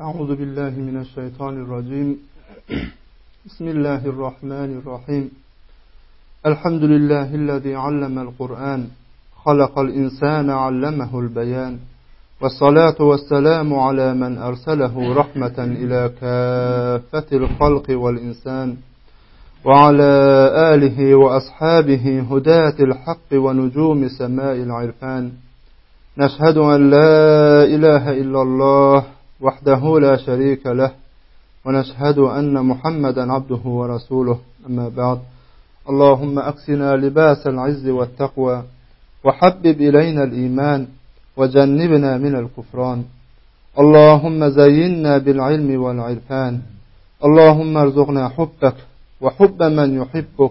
أعوذ بالله من الشيطان الرجيم بسم الله الرحمن الرحيم الحمد لله الذي علم القرآن خلق الإنسان علمه البيان والصلاة والسلام على من أرسله رحمة إلى كافة الخلق والإنسان وعلى آله وأصحابه هداة الحق ونجوم سماء العرفان نشهد أن لا إله إلا الله وحده لا شريك له ونشهد أن محمدا عبده ورسوله أما بعد اللهم أكسنا لباس العز والتقوى وحبب إلينا الإيمان وجنبنا من الكفران اللهم زينا بالعلم والعرفان اللهم ارزقنا حبك وحب من يحبك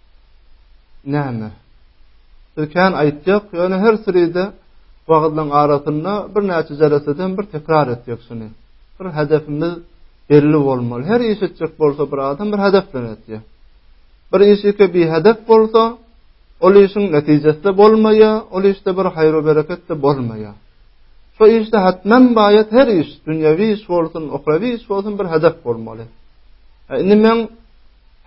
Näme? Biz kän aýtýak, ýöne her süride wagyzlaryň arasynda birnäçe jeleseden bir tekrar etjek şuny. Bir hedefimiz belli bolmaly. Her iş etjek bolsa bir adam bir hedef bilen etýär. Bir iş ýeke bir hedef bolsa, ol işiň netijesli bolmaýar, ol işde bir haýry bereket de bolmaýar. Şu işde hatmen baýat her iş, dünýewi iş bolsun, ukrawi iş bolsun bir hedef bolmaly. Indi men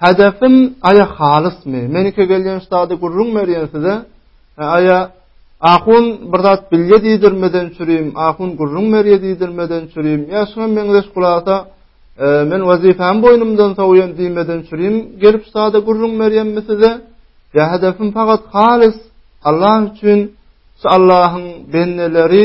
Hedefim aýa halysmy? Menike gelýän ştady gürrüň berýän size. Aýa Ahun bir zat bilýä diýdirmeden çürim, Ahun gürrüň berýä diýdirmeden çürim, ýa şuňa meňzeş gulasa men wezipemi boýnumdan sowýan diýmeden çürim, gelip ştady gürrüň berýänmi size? Ýa hedefim pagat halys Allah üçin, şu Allahyň bendeleri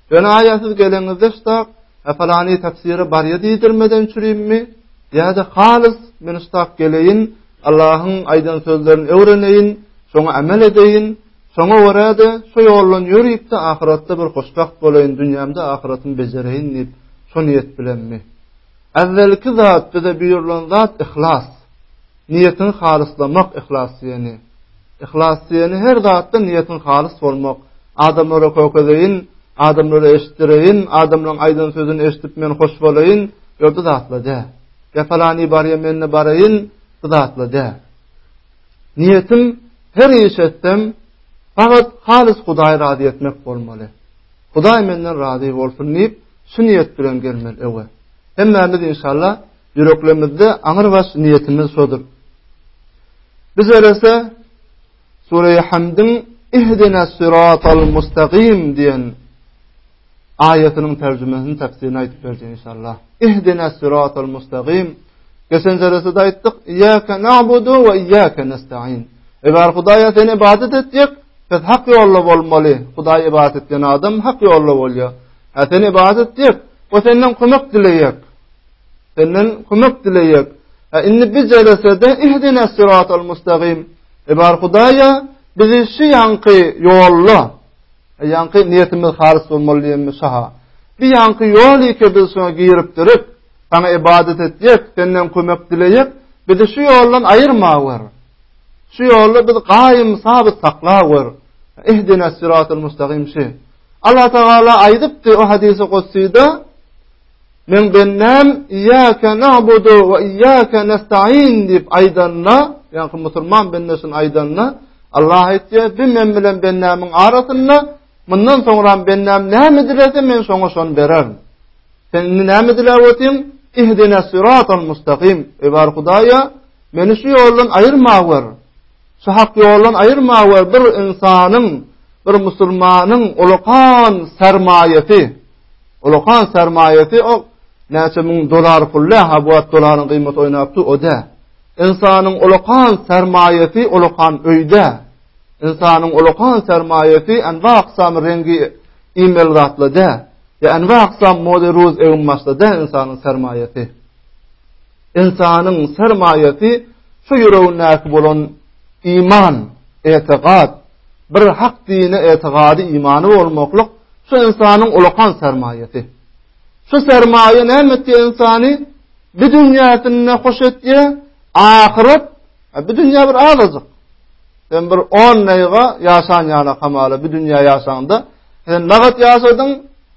Ýöne aýa siz geleňizde ştak hä falany tafsire barýa diýdirmeden çürimmi? Ýa-da halys men ştak geleýin, Allahyň aýdan sözlerini öwreneýin, şoňa amel edeýin, şoňa görä-de şu ýoldan ýörüp-de ahyratda bir hoşbagt bolaýyn, dünýämde ahyratym bejereýin diýip, şo niýet bilenmi? Äwwelki zat bize buýrulan zat yhlas. Niýetiňi halyslamak yhlas diýeni. Yhlas diýeni her zatda niýetiň halys bolmak. Adamlara kökezeýin, adamlara eşitdireýin, adamlaryň aýdan sözüni eşidip men hoş bolaýyn, ýok bu zatla däl. Ýa falany barýa menne baraýyn, bu zatla däl. Niýetim her iş etsem, fakat halys Hudaýy razy etmek bolmaly. Hudaý menden razy bolsun diýip, Şu niýet bilen gelmeli, ewe. Hemmämiz inşallah ýüreklerimizde aňyr baş niýetimiz şodur. Biz elese Sure-i Hamd'in Ihdina sıratal mustaqim diýen aýatynyň terjimesini tefsirini aýdyp berjek inşallah. Ihdina sıratal mustaqim. Geçen derste aýtdyk, iyyaka na'budu we iyyaka nestaîn. Eger Hudaýa sen ibadet etjek, biz hak ýolda bolmaly. Hudaýa ibadet etýän adam hak ýolda bolýar. Ha sen ibadet diýip, o senden kömek dileýek. Senden kömek dileýek. Ha indi biz jelesede ihdine sıratal mustaqim. Ebar Hudaýa bizi şu ýanky ýolla. E, ýanky niýetimiz halys bolmaly diýenmi şaha. Bir ýanky ýol ýeke biz şoňa girip durup, sana ibadet etjek, senden kömek dileýek. Bizi şu ýoldan aýyrma wer. Şu ýolda biz gaýym sabyt sakla wer. Ihdine sıratal mustaqim şi. Allah Tagala aýdypdy o hadisi gussyda, Men bendäm iyyake na'budu we iyyake nesta'in diýip aýdanda, ýa-da musulman bende şuny aýdanda, Allah aýtýar, "Bu men bilen bendämiň arasynda, mundan soňra bendäm näme dilese, men şoňa şon berer." Sen indi näme diläp otyň? Ihdina siratal mustaqim. Ebar Hudaýa, meni şu ýoldan aýyrma wer. Şu hak ýoldan aýyrma we bir ynsanyň, bir musulmanyň ulakan sermaýasy, ulakan sermaýasy o näçe müň dollar pul dä, ha bu wagt dollaryň gyýmaty oýnap dur, o dä. Ynsanyň ulakan sermaýasy ulakan öý dä. Ynsanyň ulakan sermaýasy enwa aksam reňgi iýmeli zatlar dä. Ýa enwa aksam mode ruz egin başlar dä ynsanyň sermaýasy. Ynsanyň sermaýasy şu ýüregindäki bolan iman, etegad, bir hak dine etegady, imany bolmaklyk şu ynsanyň ulakan sermaýasy. Şu sermaýa näme etýär ynsany? Bu dünýäsinde hoş etýär, ahyret, bu dünýä bir azajyk. Sen bir 10 neýga ýaşan ýana kamala bu dünýä ýaşanda, sen nagat ýaşadyň,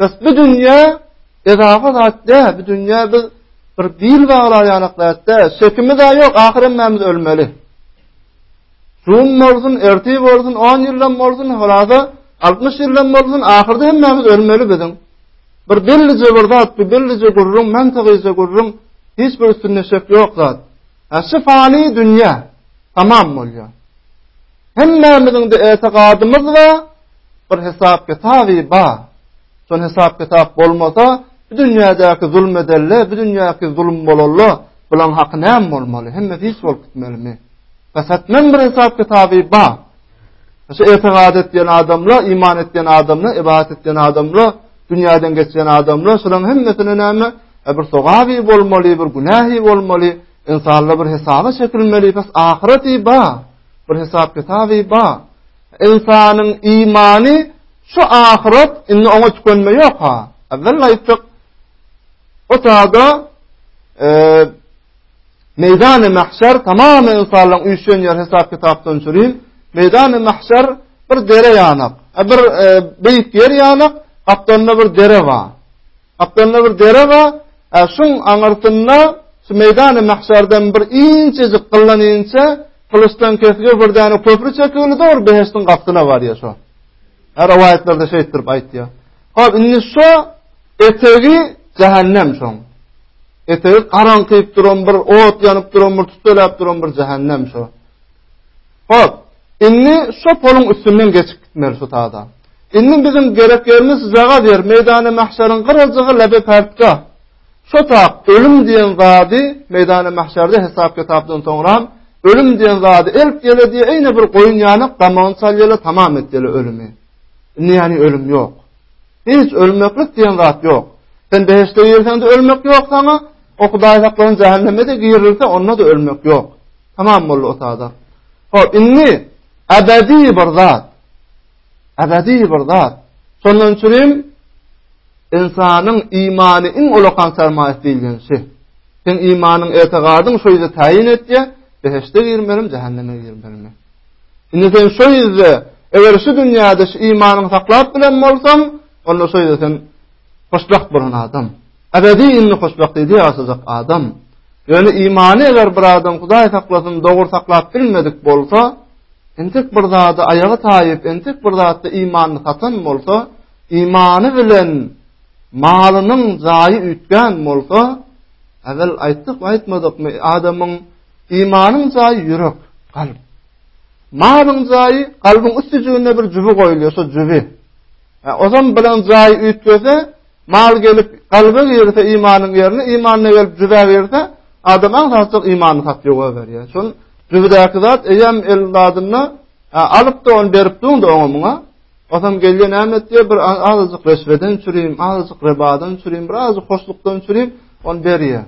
Bes bu dünýä ezafa zat dä, bu dünýä biz bir bil baglar ýanaklar dä, sökümi dä ýok, ahyr hemmämiz ölmeli. Şun bolsun, erti bolsun, 10 ýyldan bolsun, halaza 60 ýyldan bolsun, ahyrda hemmämiz ölmeli biziň. Bir bellije bir zat, bir bellije gurrun, men tagyza gurrun, hiç bir üstünde şek ýok zat. Häşi fani dünýä tamam bolýar. Hemmämiziň de etigadymyz we bir hesap kitaby ba. Şol hesap kitap bolmasa, bu dünýädäki zulm edelle, bu dünýäki zulm bolalla, bulaň haky näme bolmaly? Hemme hiç bolup gitmelimi? Kasatmen bir hesap kitaby ba. Şu etiqad etýän adamla, iman etýän adamla, ibadat etýän adamla, dünýäden geçýän adamla, şolaryň hemmesine näme? E, bir sogaby bolmaly, bir günähi bolmaly, insanlar bir hesaba çekilmeli, bas ahireti ba. Bir hesap kitaby ba. Ynsanyň imany şu ahyret indi oňa tükenme ýok-a. Awvel aýtdyk. O taýda Meýdany mahşar tamam ynsanlar üýşen ýer hesap kitapdan çyryň. Meýdany mahşar bir dere ýanak, bir e, beýik ýer ýanak, gapdalynda bir dere bar. Aklanda bir dere bar, a şuň aňyrsynda şu meýdany mahşardan bir inçejik gyllan inçe gylyçdan kesgi bir däne köpri çekildi dogry behişdiň gapysyna barýar şo. Her rowaýatlarda şeýtdirip aýtýar. Hop indi şo etegi jähennem şoň. Etegi garaňkyp duran bir ot ýanyp duran bir tütelap duran bir jähennem şo. Hop indi şo poluň üstünden geçip gitmeli şu taýda. Indi biziň gerek ýerimiz jagaz ýer, meýdany mahşaryň gyrajygy lebe-pärtgah. Şo tak ölüm diýen zady meýdany mahşarda hesap-kitapdan soňram, ölüm diýen zady elp ýele diýe eýne bir goýun ýanyk damagyny çal ýele tamam et ýele ölümi. Indi ýany ölüm ýok. Hiç ölmeklik diýen zat ýok. Sen behişde girseňde ölmek ýok saňa, o Hudaý saklaýan jähennemede girilse onda da ölmek ýok. Tamam boldy o sada. Hop, indi ebedi bir zat. Ebedi bir zat. Şondan üçin insanyň imany iň ulakan sermaýasy diýilýän şu. Sen imanyň etigadyň şu ýerde taýyn etýä, behişde girmelim, jahannama girmelim. Indi sen şu ýerde eger şu dünýäde şu imanyňy saklap bilen bolsaň, onda şu ýerde sen hoşbagt bolan adam. Ebedi indi hoşbagt ýedi ýaşajak adam. Ýöne imany eger bir adam Hudaý saklasyn dogry saklap bilmedik bolsa, entek bir zada aýagy taýyp, entek bir zatda imanyny satan bolsa, imany bilen malynyň jaýy üýtgän bolsa, äwel aýtdykmy aýtmadykmy adamyň imanyň jaýy ýürek, kalp. Malyň jaýy kalbyň üstüjiginde bir jübi goýulýar, şo jübi. Ozan bilen jaýy üýtgese, mal gelip kalbe girse imanyň ýerine, iman ne gelip jübä girse, adam aň satjak imany sat ýoga berýär. Şol jübdäki zat eýem el zadynda alyp da onu berip duň da oňa muňa. Ozan gelýän näme diýe bir azajyk resmeden çürim, azajyk rebadan çürim, bir azajyk hoşlukdan çürim, on berýär.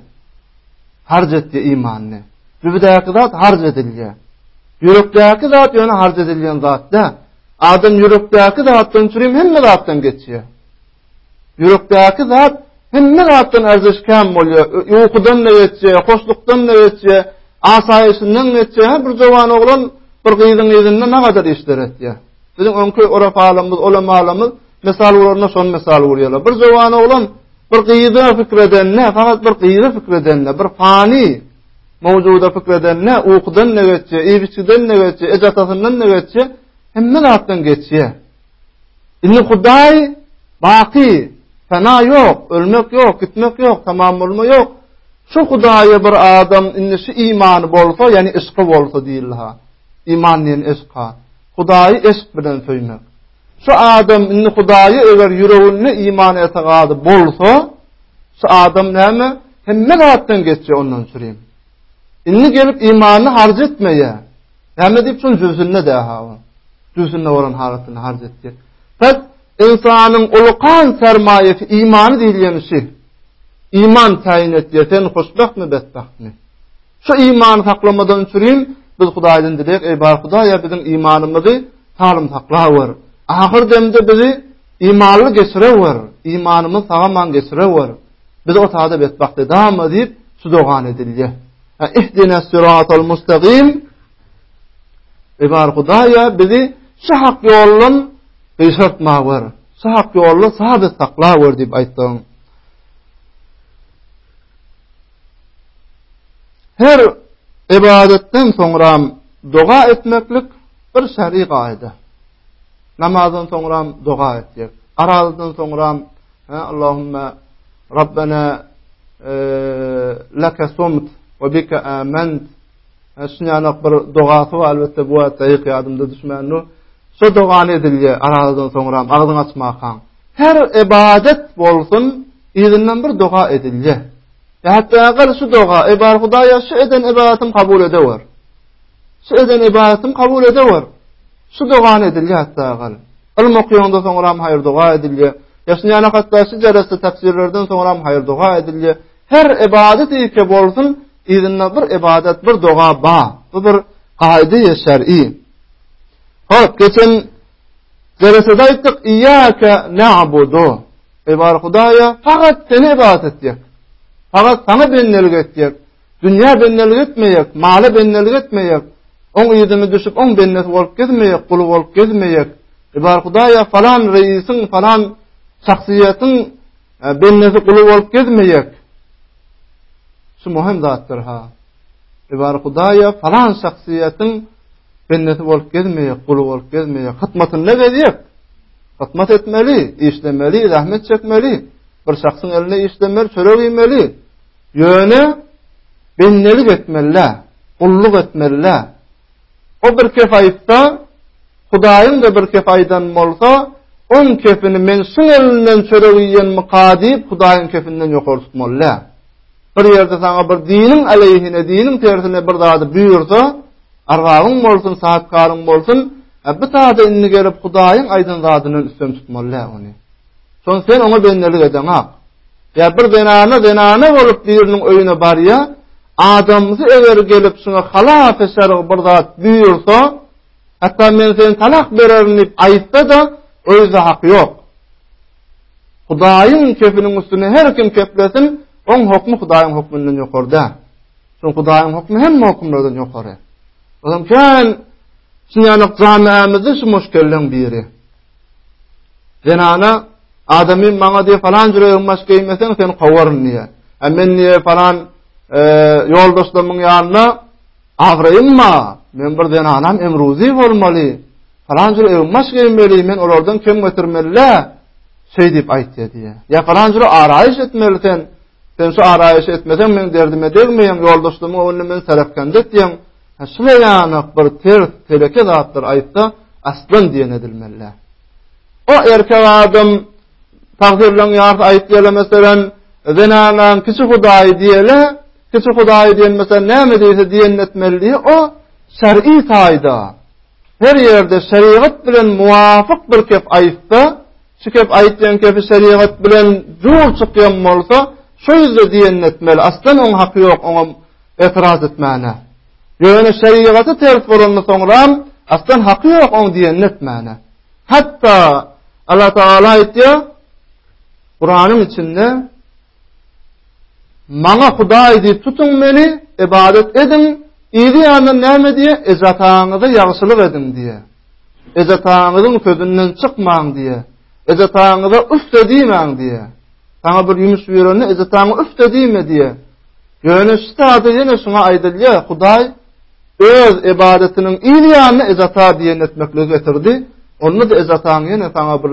Harc etdi imanyny. Jübdäki zat harc edilýär. Ýürekdäki zat ýöne harc edilýän zat da. Adam ýürekdäki zatdan sürem hemme zatdan geçýär. Ýürekdäki zat hemme zatdan arzyş käm bolýar. Ýokudan da geçýär, hoşlukdan da geçýär, asaýyşyndan geçýär. Bir jowan oglan bir gyzyň ýüzünde nagadar işler etýär. Biziň öňki orap alamyz, olam alamyz, mysal uranda şon mysal urýarlar. Bir jowan oglan bir gyza fikredende, fakat bir gyza fikredende, bir fani, Mowjuda pikir eden ne, ukudan ne geçýär, iýip-içgiden ne geçýär, eje-atasyndan ne geçýär, hemme zatdan geçýär. Indi Hudaý baky, fena ýok, ölmek ýok, gitmek ýok, tamam bolma ýok. Şu Hudaýa bir adam indi şu imany bolsa, ýani yşky bolsa diýilha. Iman diýen yşka. Hudaýy yşk bilen söýmek. Şu adam indi Hudaýa eger ýüreginde iman etigaty bolsa, Şu adam näme? Hemme zatdan geçýär ondan sürem. Indi gelip imanyny harç etmeýär. Näme diýip şol jübsünde däha o. Jübsünde bolan halatyny harç etdi. Pes insanyň ulukan sermaýasy imany diýilýän şu. Iman taýyn etýär sen hoşbagtmy betbagtmy. Şu iman saklamadan sürem biz Hudaýdan dilek, eý bar Hudaýa biziň imanymyzy salym sakla wer. Ahyr demde bizi Imanly geçirewer, imanymyz tagaman geçirewer. Biz o taýda betbagt edama diýip şu dogan edilýär. Ihdine sıratal mustaqim. Ey bar Hudaýa bizi şu hak ýoldan gyşartma wer. Şu hak ýolda sabit sakla wer diýip aýtdyň. Her ibadetten soňra doga etmeklik bir şer'i gaýda. Namazdan soňra doga etjek. Garalydan soňra Allahumma Rabbana e, laka sumt we bika amant. E, Şunýanak bir dogasy bar, elbetde bu wagtda ýyk ýadymda düşmändi. Şu dogany edilýär aralydan soňra agzyň açmakan. Her ibadet bolsun, ýerinden bir doga edilýär. Hatda agar şu doga, ebar Hudaýa şu eden ibadatymy kabul edewer. Şu eden ybadatyň kabul edewor. Şu dogany edil ýatda gal. Ylym okýaňda soňram haýyr-doga edilýär. Ýaşynýana hatda şu jereste tafsirlerden soňram haýyr-doga edilýär. Her ybadat ýeke bolsun, yzynda bir ybadat, bir doga ba. Bu bir gaýda ýeşerý. Hop, geçen jereste aýtdyk, iýaka na'budu. Ebar Hudaýa faqat seni ybadat etýär. Faqat sana bendelik etýär. Dünýä bendelik etmejek, mala bendelik etmejek, oň yzyna düşüp, oň bendesi bolup gezmejek, guly bolup gezmejek. E bar Hudaýa falan reisiň, falan şahsyýetiň e, bendesi guly bolup gezmejek. Şu möhüm zatdyr ha. E bar Hudaýa falan şahsyýetiň bendesi bolup gezmejek, guly bolup gezmejek, hyzmatynda gezjek. Hyzmat etmeli, işlemeli, zähmet çekmeli. Bir şahsyň eline işlemeli, çörek iýmeli. Ýöne bendelik etmeli-dä, gulluk etmeli-dä. O bir kep aýtsa, Hudaýyň-da bir kep aýdany bolsa, oň kepini men şuň elinden çörek iýenmika diýip, Hudaýyň kepinden ýokary tutmaly-dä. Bir ýerde saňa bir diniň aleýhine, diniň tersine bir zady buýursa, arwabyň bolsun, sahypkaryň bolsun, bu zady indi gelip Hudaýyň aýdan zadyndan üstün tutmaly-dä ony. Şonda sen oňa bendelik edeňak. Ýa bir zenana zenana bolup biriniň öýüne barýa, adamsy eger gelip şuna halas şerg bir zat buýursa, hatda men seni talak bererin diýip aýtsa-da, öýde hak ýok. Hudaýyň kepiniň üstüne her kim keplesin, oň hukmy Hudaýyň hukmundan ýokarda. Şoň Hudaýyň hukmy hem hukmlardan ýokary. Olam kän Şunýanlyk jamiämizde şu muşkelleriň biri. Zenana adamy maňa diýip falan jüreýiň maş geýmeseň seni kowaryn diýe. Hä men diýe falan e, ýoldaşlarymyň ýanyna abraýym ma? Men bir zenanam emruzi bolmaly. Falan jüreýiň maş geýmeli, men olardan kem götürmelilä. Şeý diýip aýtdy diýe. Ýa falan jüre araýyş etmeli sen. Sen şu araýyş etmeseň men derdime degmeýin, ýoldaşlarymyň öňünde men serepkendet diýen. Hä şular ýanak bir ters teleke zatlar aýtsa aslan diýen edilmelä. O erkek adam tagfirleň ýarysy aýtýarlar meselem zenanaň kiçi hudaýy diýele, kiçi hudaýy diýen meselem näme diýse diýen etmeli diýe o şer'i taýda. Her ýerde şerigat bilen muwafyk bir kep aýtsa, şu kep aýtýan kepi şerigat bilen dur çykýan bolsa, şo ýüzde diýenini etmeli. Aslan oň haky ýok, oňa etiraz etmäne. Ýöne şerigaty ters bolandan soňram, aslan haky ýok oň diýenini etmäne. Hatda Allah Taala aýtýar, Kuranyň içinde Maňa Hudaý diýip tutuň meni, ybadat ediň, yzy ýandan näme diýýär, Ejataňyza ýagşylyk ediň diýýär. Ejataňyzyň sözünden çykmaň diýýär. Ejataňyza üfde diýmäň diýýär. Saňa bir ýumuş buýranda ejataňa üfde diýme diýýär. Ýöne şu sada ýene şuňa aýdylýar, Hudaý öz ybadatiniň yzy ýanyna ejata diýen etmekle getirdi. Onda-da ejataň ýene saňa bir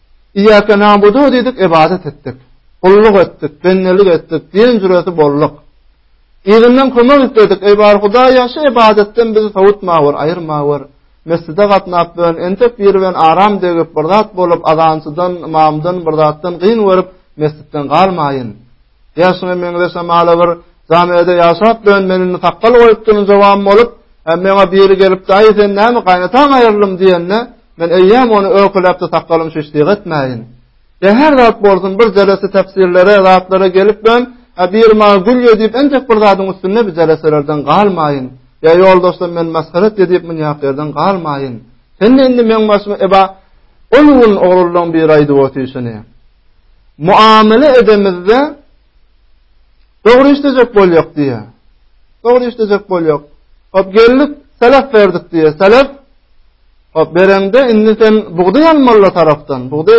Iýýäke nabudu diýdik, ybadat etdik. Gulluk etdik, bendelik etdik, diýen jüreti bolduk. Yzyndan kömek isledik, eý bar Hudaýa, şu ybadatdan bizi sowutmawr, aýyrmawr. Mesjide gatnap bilen, entek biri bilen aram degip, bir zat bolup, azançydan, ymamdan, bir zatdan gyn görüp, mesjitden galmaýyn. Ýaşyňa meňzesem hala bir Zamede ýaşap dön meniň sakgal goýup durun jowam bolup, hem meňe biri gelip daýy sen näme gaýnataň aýrylym diýende, men eýýäm ony öküläpdi sakgalym şişdi etmäýin. Ýa her zat bolsun bir jelesi täpsirlere zatlara gelip dön, a biri maňa gül ýe diýip entek bir zadyň üstünde bir jeleselerden galmaýyn. Ýa ýoldaşlar men maskarat ýe diýip munýak ýerden galmaýyn. Sen indi meň başyma eba ol gün ogrullaň bir aýdyp otyşyny. muamele edemizde dogry işlejek bolýak diýýär. Dogry işlejek bolýak. Hop geldik, selef berdik diýýär. Selef hop berende indi sen bugdy almaly tarapdan. Bugdy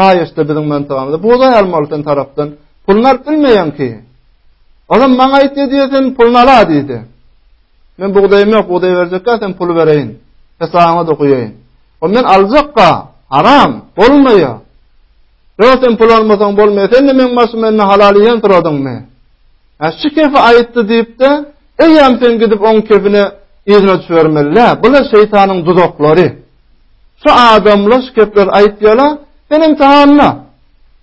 raýyşda biziň mentabamyzda. Bugdy almaly sen tarapdan. Pul nap bilmeýän ki. Olam maňa aýtdy diýýär sen pul nala diýdi. Men bugdaýym ýok, bugdaý berjekkä sen pul bereýin. Hesabyňa dokuýaýyn. Ondan aljakka, haram, bolmaýa. Ýa sen pul almasaň bolmaýa, sen de meň başym indi halal iýen syradyňmy? Hä, şu kefi aýtdy diýip-de, eýýäm sen gidip oň kefine yzyna düşübermeli-dä. Bu-da şeýtanyň duzaklary. Şu adamlar şu kepleri aýtýarlar, sen imtihanda.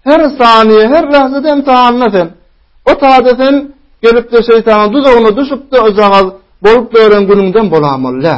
Her saniýe, her lahzada imtihanda sen. O taýda sen gelip-de şeýtanyň duzagyna düşüp-de, o jagaz bolup beren günüňden bolamaly-dä.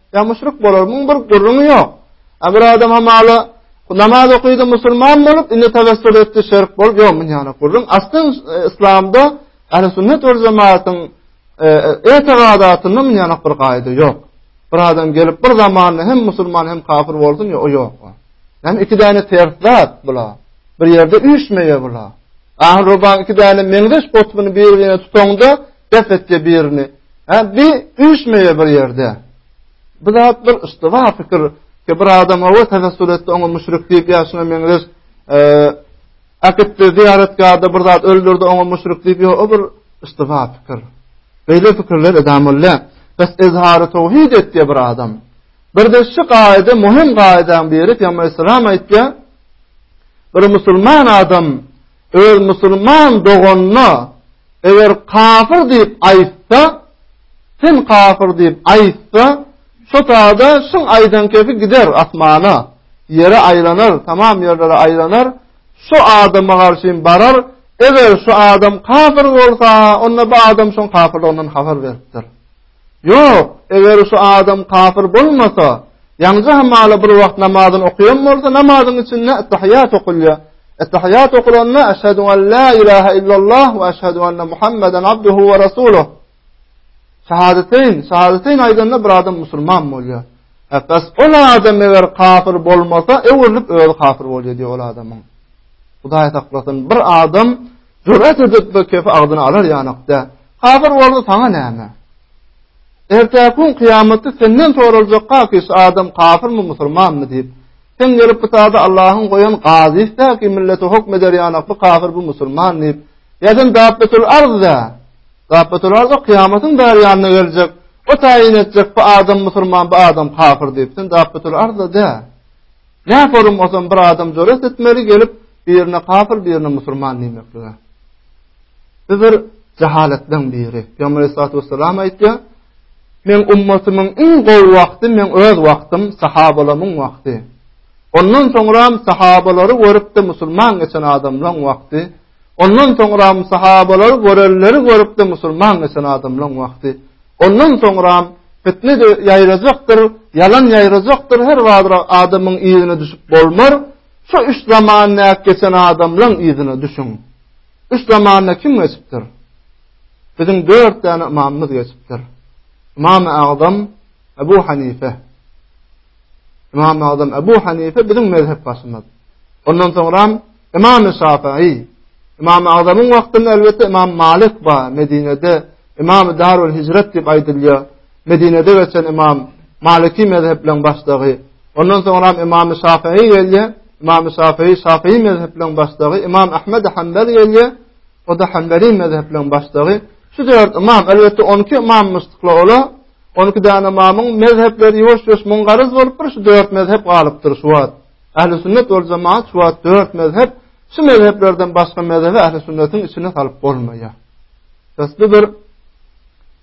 Ýa müşrik bolar, muň bir gürrüňi ýok. A bir adam hamala namaz okydy, musulman bolup, indi tawessül etdi, şirk bolup, ýok muň ýana gürrüň. Aslan e, islamda Ähli sünnet we jemaatyň e, e, etigadatynda muň ýana bir gaýda ýok. Bir adam gelip bir zamanda hem musulman hem kafir bolsun, ýok, ýok. Hem iki däne ters zat bula. Bir ýerde üýşmeýär bula. Ahyr roban iki däne meňzeş gotbuny bir-birine tutaňda, bes etdi birini. Ha, bir üýşmeýär bir ýerde. Bu zat bir istiwa pikir. Ki bir adam owa tefessül etdi, oňa müşrik diýip ýaşyna meňzeş. E, Akitdi ziýaratgada bir zat öldürdi, oňa müşrik diýip, ýok, o bir istiwa pikir. Beýle pikirler edamylla. Bes izhary tawhid etdi bir adam. Birde şu gaýda möhüm gaýdaň biri Peygamber salam aýtýar. Bir musulman adam öz musulman doganyna eger kafir diýip aýtsa, sen kafir diýip aýtsa, şu taýda şuň aýdan kefi gider asmana, ýere aýlanar, tamam ýerlere aýlanar, şu adama garşy barar, eger şu adam kafir bolsa, onda bu adam şuň kafirliginden habar beripdir. Ýok, eger şu adam kafyr bolmasa, ýaňja hamala bir wagt namazyny okaýan bolsa, namazyň içinde ettehiýat okulýar. Ettehiýat okulanda eşhedü en la ilahe illallah we eşhedü enne Muhammeden abduhu we rasuluh. Şahadeteyn, şahadeteyn aýdanda bir adam musulman bolýar. Bas ol adam eger kafir bolmasa, öwrülip özi kafir bolýar diýip ol adamyň. Hudaý saklasyn, bir adam jürat edip bir kefe agzyna alar ýanakda. Habyr boldy saňa näme? Ertäki gün kyýamatda senden soraljak kakys adam kafyrmy musulmanmy diýip. Sen gelip bu sada Allahyň goýan gazysda ki millete hukm eder ýanak bu kafir bu musulman diýip. Ýadan dabbetul arzda. Dabbetul arzda kyýamatyň bar ýanyna geljek. O taýyn etjek bu adam musulman bu adam kafir diýip. Sen dabbetul arzda dä. Nä forum olsam bir adam jöret etmeli gelip birine kafir birine musulman diýmeklige. Bu bir jahalatlaryň biri. Peygamber Aleyhissalatu vesselam aýtýar, Men ummatymyň iň gowy wagty men öz wagtym, sahabalarymyň wagty. Ondan soňra sahabalary görüpdi musulman geçen adamlaryň wagty. Ondan soňra sahabalary görenleri görüpdi musulman geçen adamlaryň wagty. Ondan soňra fitne ýaýrajakdyr, ýalan ýaýrajakdyr, her wagtyra adamyň ýerine düşüp bolmar. Şu üç zaman näp geçen adamlaryň ýerine düşüň. Üç zamanda kim geçipdir? Biziň dört däne ymamymyz geçipdir. Ymamy Agzam Ebu Hanife. Ymamy Agzam Ebu Hanife biziň mezhep başymyz. Ondan soňram Ymamy Şafii. Ymamy Agzamyň wagtynda elbetde Ymam Malik bar, Medinede Ymamy Darul Hijret diýip aýdylýar. Medinede geçen imam Maliki mezhebiň başlygy. Ondan soňra imam Şafii geldi. Imam Şafii Şafii mezhebiň başlygy, imam Ahmed Hanbal geldi. O da Hanbali mezhebiň başlygy. Şu dört imam, elbetde 12 imam mustaqla ola. 12 dana imamyň mezhepleri ýuwaş-ýuwaş mungaraz bolup bir şu dört mezhep galypdyr şu wagt. Ahli sünnet ol jemaat şu wagt dört mezhep şu mezheplerden başga mezhebi ahli sünnetiň içine salyp bolmaýar. Bes bir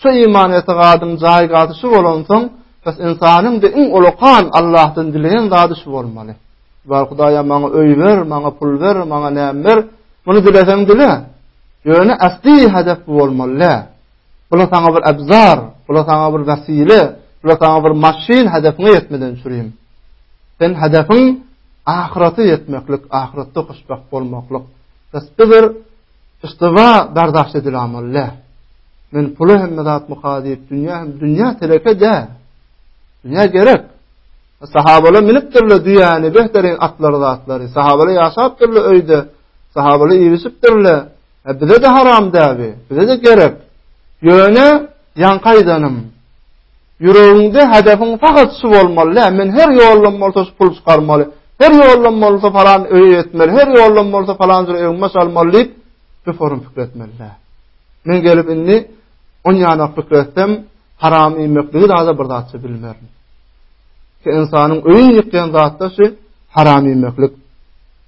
Şu iman etigadyň jaýgady şu bolansoň, bes insanyň-da iň ulakan Allahdan dileýän zady şu bolmaly. Bar Hudaýa maňa öý ber, maňa pul ber, maňa näme ber, muny dileseň dile. Ýöne äsli hedef bu bolmaly. Bula saňa bir abzar, bula saňa bir wasile, bula saňa bir maşyn hedefiňe ýetmeden çürim. Sen hedefiň ahyrata ýetmeklik, ahyratda hoşbagt bolmaklyk. Bes bir Yşdyba bardaşda dilamol lä. Men pula hem zat muka diýip, dünýä hem dünýä teleke dä. Dünýä gerek. Sahabala minip durla düýäni, behterin atlary zatlary. Sahabala ýaşap durla öýde. Sahabala ýerişip durla. E bize de haram däbi. Bize de gerek. Ýöne ýan gaýdanym. Ýüregiňde hedefiň faqat şu bolmaly, lä, men her ýoldan bolsa şu puly çykarmaly, her ýoldan bolsa falan öýe ýetmeli, her ýoldan bolsa falan jür öňüme salmaly diýip, şu forum pikir etmeli, lä. Men gelip indi on ýana pikir etsem, haram iýmekligi daýda bir zatça bilmerin. Ki insanyň öýün ýykýan zatda şu haram iýmeklik.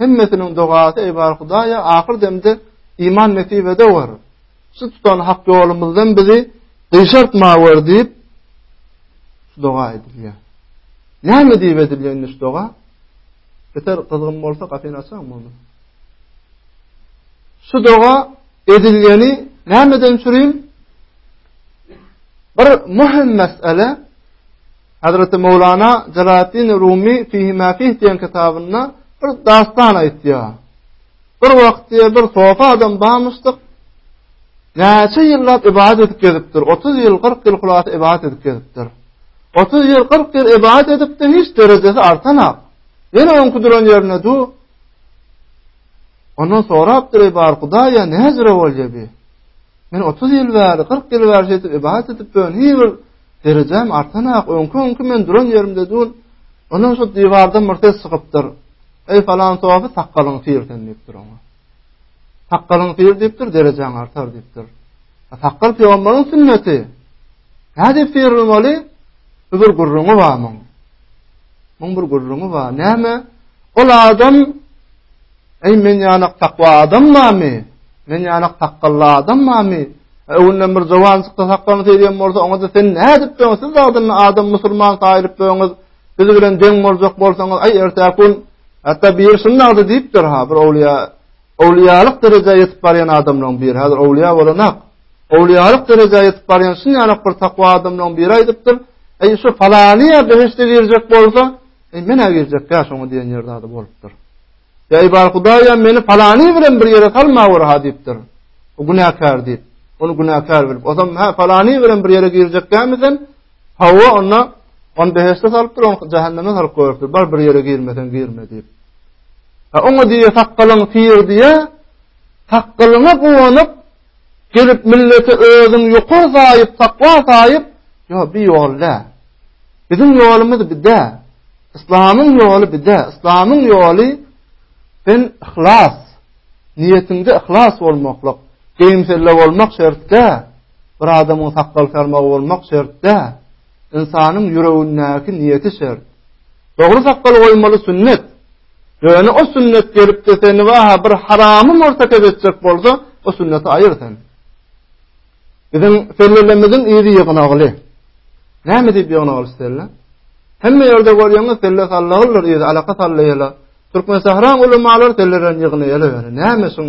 Hemmesiniň dogasy eý bar Hudaýa ahyr demde iman nesip ede wer. Şu tutan hak ýolumyzdan bizi gyşartma wer diýip şu doga edilýär. Näme diýip edilýär indi şu doga? Beter gyzgyn bolsa gapyny açaň muny. Şu doga edilýäni nämeden sürüň? Bir möhüm mesele Hazreti Mevlana Jalalettin Rumi Fihi Mafih diýen kitabynda bir dastan aýtýar. Bir wagt diýe bir sofa adam bamyşdyk. Näçe ýyllap ibadat edip gezipdir? 30 ýyl, 40 ýyl hulasa ibadat edip gezipdir. 30 ýyl, 40 ýyl ibadat edipdi, hiç derejesi artanok. Ýene öňki duran ýerine du. Ondan sorapdyr ibar Hudaýa näzire bolýa bi? Men 30 ýyl bäri, 40 ýyl bäri şeýdip ibadat edip, hiç bir Derejäm artanok, öňki-öňki men duran ýerimde dur. Ondan şu diwardan bir ses çykypdyr. Eý falan sofy sakgalyň syr sen diýipdir oňa. Sakgalyň syr diýipdir, derejäň artar diýipdir. A sakgal pygamberiň sünneti. Nä diýip syr bolmaly? Bu bir gürrüňi bar muň. Muň bir gürrüňi bar. Näme? Ol adam Eý, men ýanak takwa adam bamy? Men ýanak takgally adam bamy? Öňünden bir jowan çyksa saklanyp ýörýän bolsa, oňa-da sen nädip döň, siz zadyny adam musulman saýylyp döňüz, biz bilen deň boljak bolsaňyz, aý, ertäki gün, hatda biri şundagdy diýipdir, ha, bir owliýa, owliýalyk derejä ýetip barýan adamlaryň biri, häzir owliýa bolanak, owliýalyk derejä ýetip barýan şunýanak bir takwa adamlaryň biri aýdypdyr, eý, şu falanyýa behişde girjek bolsa, Eý, men-ä girjek däl şoňa diýen ýer zady bolupdyr. Ýa Ibar Hudaýam meni palany bilen bir ýere salma görha diýipdir. O günäkär diýip, ony günäkär bilip, ozam hä palany bilen bir ýere girjek dämi sen? Hawa, onda on beheste salypdyr, on jähenneme salyp goýupdyr. Bar bir ýere girmeseň girme diýip. Ha oňa diýe sakgalyň tiýer diýe. Sakgalyňa guwanyp, Gelip milleti özüň ýokary saýyp takwa saýyp ýo bi ýol dä. Biziň ýolumyz bi dä. Yslamyň ýoly bi dä. Yslamyň ýoly sen yhlas. Niýetiňde yhlas bolmaklyk. Geýimselle bolmak şertde. Bir adamyň sakgal sarmagy bolmak şertde. Ynsanyň ýüregindäki niýeti şert. Dogry sakgal goýmaly sünnet. Ýöne o sünnet gelipde seni waha bir haramy murtakep etjek bolsa, o sünneti aýyr sen. Biziň sellelemiziň ýeri ýygnagly. Näme diýip ýygnagly selle? Hemme ýerde görýäňiz selle sallagyldyr ýeri alaka sallaýarlar. Türkmen sahra ulumalary selleren ýygnaýarlar. Näme şuň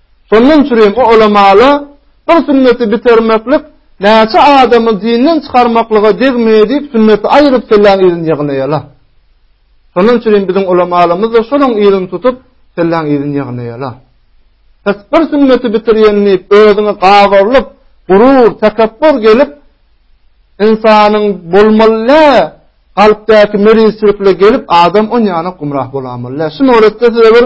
Şondan üçin o ulamala bir sünneti bitirmeklik näçe adamy dinden çykarmaklyga degmee diýip sünneti aýyryp selläň yzyny ýygnaýala. Şondan üçin biziň ulamalarymyzda şonuň yzyny tutup selläň yzyny ýygnaýala. Pes bir sünneti bitirýän diýip özüňe gabarlyp, gurur, takabbur gelip insanyň bolmaly Halkdaky merizçilikle gelip adam on ýana gumrah bolamyl. Şunu öwretdi size bir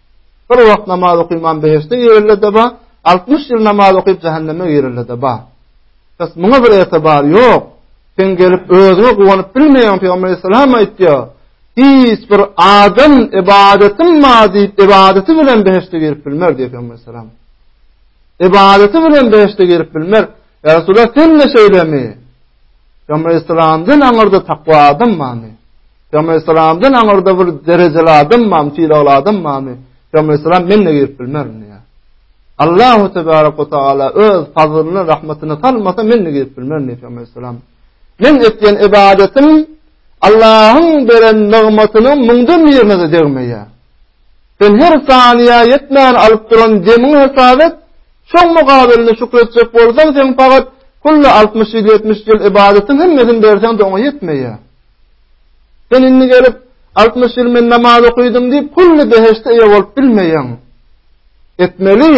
Bir wagt namaz okyman behişde girelle de bar, 60 ýyl namaz okyp jahanneme girelle de bar. Bes muňa bir etibar ýok. Sen gelip özüňe guwanyp bilmeýän Peygamber sallallahu aleyhi ve sellem hiç bir adam ibadetim ma diýip ibadeti bilen behişde girip bilmez diýip Peygamber sallallahu aleyhi ve sellem. Ibadeti bilen behişde girip bilmez. Ya Resulullah sen de şeýlemi? Peygamber sallallahu aleyhi ve sellem aňyrda takwa adam many. Peygamber Aleyhisselam'dan aňyrda bir derejeli adam mam, sylagly adam mam. Peygamber Aleyhisselam men de girip bilmerin diýä. Allahu tebaraka ve taala öz fazlyny, rahmetini salmasa men de girip bilmerin diýip Peygamber Aleyhisselam. Men etýän ibadetim Allah'ın beren nygmatynyň müňden birine de degmeýär. Sen her saniýe ýetmän alyp duran demiň hesap et. Şoň mukabelini şükür etjek bolsaň, sen faqat kullu 60-70 ýyl ibadetiň hemmesini berseň de oňa ýetmeýär. Sen indi gelip, altmyş ýyl men namaz okydym diýip, hülli behişte eýe bolup bilmeýäň. Etmeli.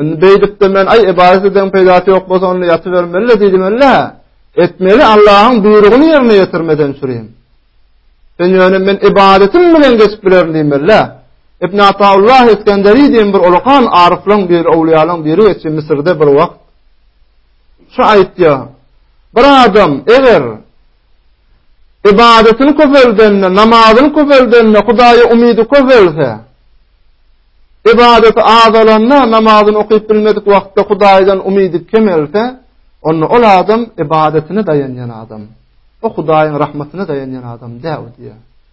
Indi beýdip-de men, aý, ybadat edeň peýdasy ýok bolsa, onda ýatybermeli-le diýdimeli-le. Etmeli, Allahyň buýrugyny ýerine ýetirmeden çürim. Sen ýöne men ybadatim bilen geçip bilerin diýmeli-le. Ibn Ataullah Eskenderi diýen bir ulukan aryflaryň biri, owliýalaryň biri geçýär Müsürde bir wagt. Şu aýtýar. Bir adam eger ibadetin köpeldende, namazyn köpeldende, Hudaýa umydy köpelse, ibadeti azalanda, namazyn okyp bilmedik wagtda Hudaýdan umydy kemelse, onda ol adam ibadetine daýanýan adam. O Hudaýyň rahmatyna daýanýan adam däl diýýär.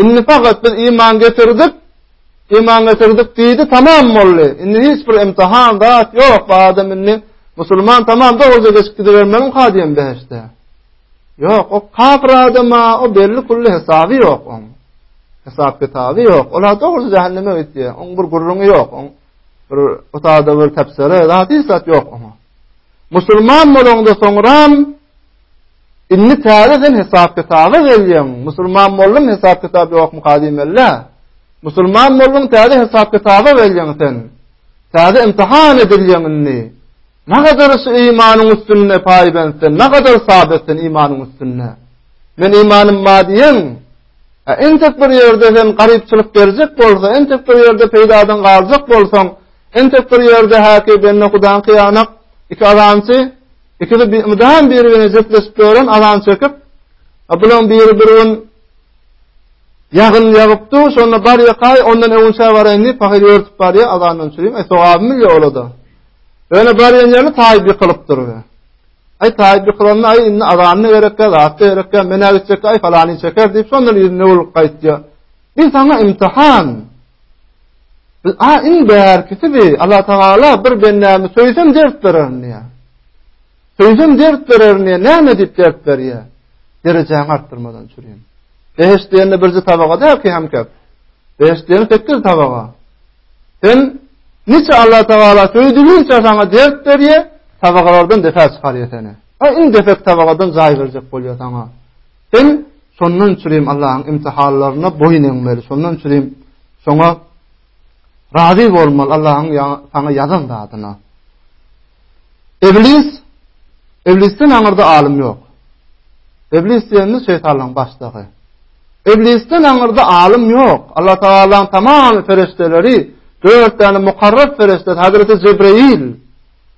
Indi fakat biz iman getirdik, iman getirdik diýdi, tamam boldy. Indi hiç bir imtihan zat ýok, bu adam indi musulman tamam dogruja geçip gidibermeliň kadyýen behişde. Ýok, o kafir adama, o belli kulli hesaby ýok oň. Hesap kitaby ýok. Ola dogruja jehenneme gitdi. Oň bir gurruňy ýok. Oň bir otada bir tepsere, zat hiç zat ýok oňa. Musulman bolaňda soňram indi täze sen hesap kitaba gelýäň. Musulman boldum hesap kitap ýokmy kazy mella? Musulman boldum täze hesap kitaba gelýäň sen. Täze imtihan edilýäň indi. Ne kadar şu imanyň üstünde paýbent sen, ne kadar sabit sen imanyň üstünde. Men imanym ma diýen. E, entek bir ýerde sen garypçylyk berjek bolsa, entek bir ýerde peýdadan galjak bolsaň, Entek bir ýerde häki bendehudaň kyýanak iki azançy, ikisi mydam biri-birine jepleşip dören azan çekip, bulaň biri bir gün ýagyn ýagypdy, şonda bar ýakaý, ondan öwünçä baraýyn diýip, pahyr ýörtüp barýa, azandan çüriň, e, sogaby milli olada. Öne barýan ýerine taýyp ýykylypdyr. Aý, taýyp ýykylanda, aý, indi azanyny gerekkä, zatda gerekkä, menä gitjekkä, aý, falany çeker diýip, şondan ýüzüne bolup gaýtýa. Bir sana imtihan, Biz a iň bärkisi bi Allah Taala bir bendämi söýsem dert bererin diýär. Söýsem dert bererin diýär. Näme diýip dert berýär? Derejäňi artdyrmadan çürýän. Beheşt diýende birji tabaga däl ki hem köp. Beheşt diýende sekiz tabaga. Sen niçe Allah Taala söýdügiňçe sana dert berýär, tabagalardan defa çykarýar seni. A iň depek tabagadan jaý berjek bolýar sana. Sen şondan üçin hem Allahyň imtihanlaryna boýun egmeli, şondan üçin hem şoňa razy bolmaly Allahyň saňa ýazan zadyna. Iblis Iblisden aňyrda alym ýok. Iblis diýende şeýtanlaryň başlygy. Iblisden aňyrda alym ýok. Allah Taala'ň tamam ferişdeleri, dört tane mukarrab ferişde, Hazreti Jibril,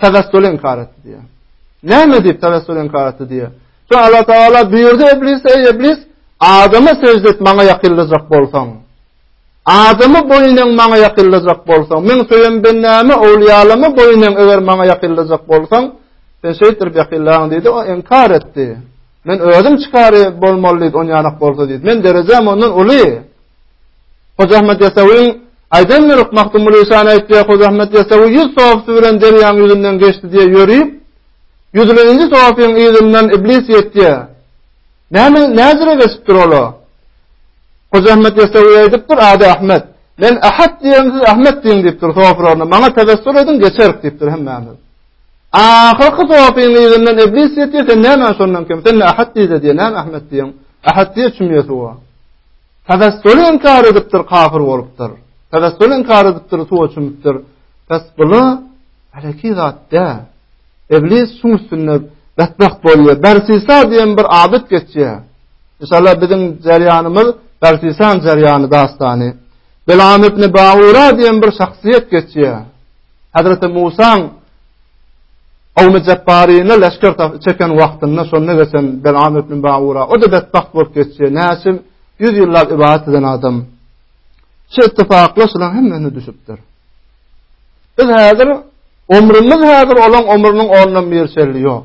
Täwessül inkar etdi diýýär. Näme diýip täwessül inkar etdi diýýär. Şo Allah Taala buyurdy iblis, ey iblis, adama secde et maňa ýakyldajak bolsaň. Adamy boýunyň maňa ýakyldajak bolsaň, men söýen bendäme owliýalamy boýunyň eger maňa ýakyldajak bolsaň, sen şeýtdir ýakyllan diýdi, o inkar etdi. Men özüm çykary bolmaly diýdi, on ýanak bolsa diýdi. Men derejäm ondan uly. Hoja Ahmet Ýasawyň Aýdan ýörük Magtymguly Işan aýtýar Hoja Ahmet Ýasawy ýüz sopusy bilen derýaň ýüzünden geçdi diýe ýörüp ýüz bileninji sopyň yzyndan iblis ýetýär. Näme näzire geçipdir ola? Hoja Ahmet Ýasawy aýdypdyr Ady Ahmet. Men Ahad diýen siz Ahmet diýiň diýipdir sofraryna. Maňa tebessür ediň geçerik diýipdir hemmämiz. Ahyrky sopyň yzyndan iblis ýetýär sen näme şondan kim? Sen Ahad diýse diýen näme Ahmet diýiň? Ahad diýe çümýesi o. Pes doly inkar edipdir, kafir bolupdyr. Pes doly inkar edipdir, suwa çümüpdir. Pes bula häleki zat däl. Eblis şuň üstünde betbagt bolýar. Bersisa diýen bir abyt geçýär. Inshallah biziň jarýanymyz Bersisan jarýany dastany. Belametni Baura diýen bir şahsyýet geçýär. Hazreti Musaň Gawmy Jepbaryny leşger çeken wagtynda şonda geçen belam ötün bawura. O-da betbagt bolup geçýär. Näçe ýüz ýyllap ybadat eden adam. Şu ittifakly şulaň hemmesine düşüpdir. Biz häzir ömrümiz häzir olaň ömrüniň ondan bir şerri ýok.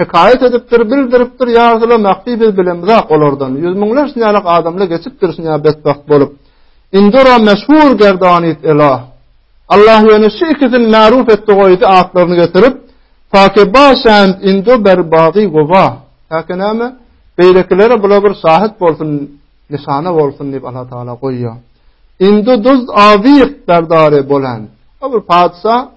Hekaýat edipdir, bildiripdir, ýazyla Mähri biz bilemizak olardan. Ýüz müňlerçe nälik adamla geçipdir şunýa betbagt bolup. Indura meşhur gerdanit elah. Allah ýöne şu ikisin märuf etdi goýdy atlaryny getirip, Take başand indo berbagi gowa. Take näme? Beýlekilere bula bir şahit bolsun, nişana bolsun diýip Allah Taala goýýar. Indo duz azyk berdary bolan. O bir patyşa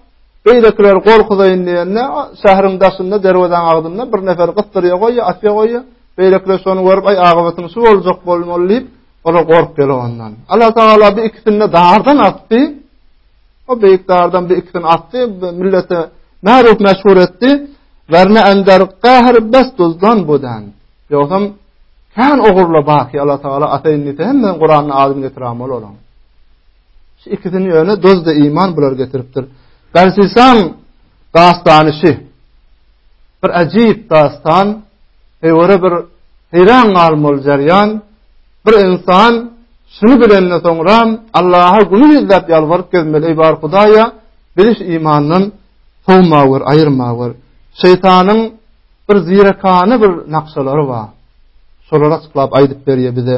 Beýlekiler gorkuzaýyn diýende, şäheriň daşynda, derwezäň agzynda bir nefer gysdyrýa goýýar, atýa goýýar. Beýlekiler şony görüp, aý, agybatyň şu boljak bolmaly diýip, olar gorkup gelip ondan. Allah Tagala bir ikisini dardan atdy. O beýik dardan bir ikisini atdy, millete märup meşhur etdi. Werne ender gahir bes duzdan budan. Ýogsam kan ogurla baki Allah Taala ataýyn diýse hem Kur'anyň adyny getiräm olar. Şu ikisini ýöne dozda iman bular getiripdir. Garşysan dastany şu. Bir ajyp dastan, heýwara bir heýran galmaly jarýan. Bir insan şunu bilenden soňra Allaha güni ýüzläp ýalbaryp gezmeli, eý bar Hudaýa, bizi şu imandan sowma gör, aýyrma gör. Şeýtanyň bir zirakany bir nakşalary bar. Şolary açyklap aýdyp berýär bize.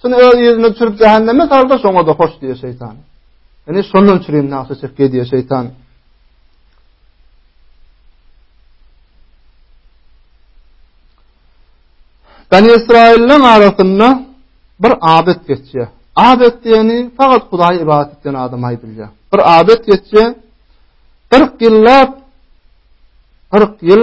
Sen öz ýüzüne düşürip jähenneme salda şoňa-da hoş diýýär şeýtan. Ýani şondan çürin nahşa çek diýýär şeýtan. Ben Israil'den arasynda bir adet geçýär. Adet diýeni faqat Hudaýa ibadat edýän adam aýdylýar. Bir adet geçýär. 40 ýyllap 40 ýyl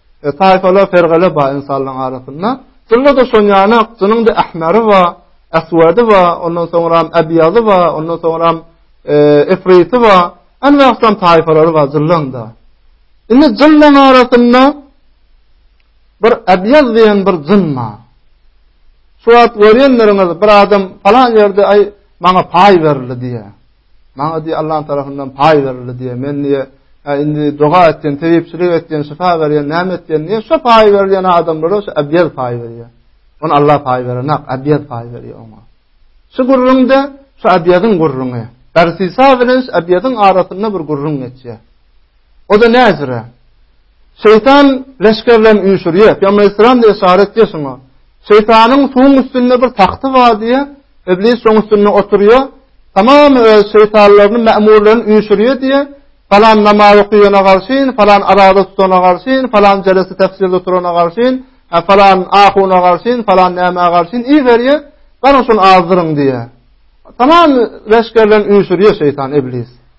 E, taýfala fergala bar ynsanlaryň arasynda. Şunda-da şoň ýana gynyň-da ähmeri bar, äswedi bar, ondan soňra äbiýazy bar, ondan soňra e, efriti bar. Än wagtdan taýfalary bar jyllaňda. Indi jyllaň arasynda bir äbiýaz diýen bir jyn bar. Şu wagt görýänleriňiz bir adam falan ýerde aý maňa paý berildi diýýär. Maňa diýe Allah'ın tarafyndan pay berildi diýe. Men diýe Ha indi doga etgen, tebipçilik etgen, şifa berýän, näme etgen, niye şu paý berýän adamlara şu abyýaz paý berýär. Onu Allah paý beren hak, abyýaz paý berýär oňa. Şu gurrunda şu abyýazyň gurruny, Bersisa bilen şu abyýazyň arasynda bir gurrun geçýär. O-da näzire. Şeýtan leşgerlerini üýşürýär. Pygamber Aleyhisselam diýip yşara etýär şuňa. Şeýtanyň suwuň üstünde bir tagty bar diýýär. Iblis şoň üstünde oturýar. Tamam öz şeýtanlaryny, mämurlaryny üýşürýär diýýär. Falan namaz okaýana garşyn, falan arada tutana garşyn, falan jelesi tefsirde oturana garşyn, falan ahuna garşyn, falan nämä garşyn iý berýär. Galyň şuny azdyryň diýýär. Tamam leşgerlerini üýşürýär şeýtan, iblis.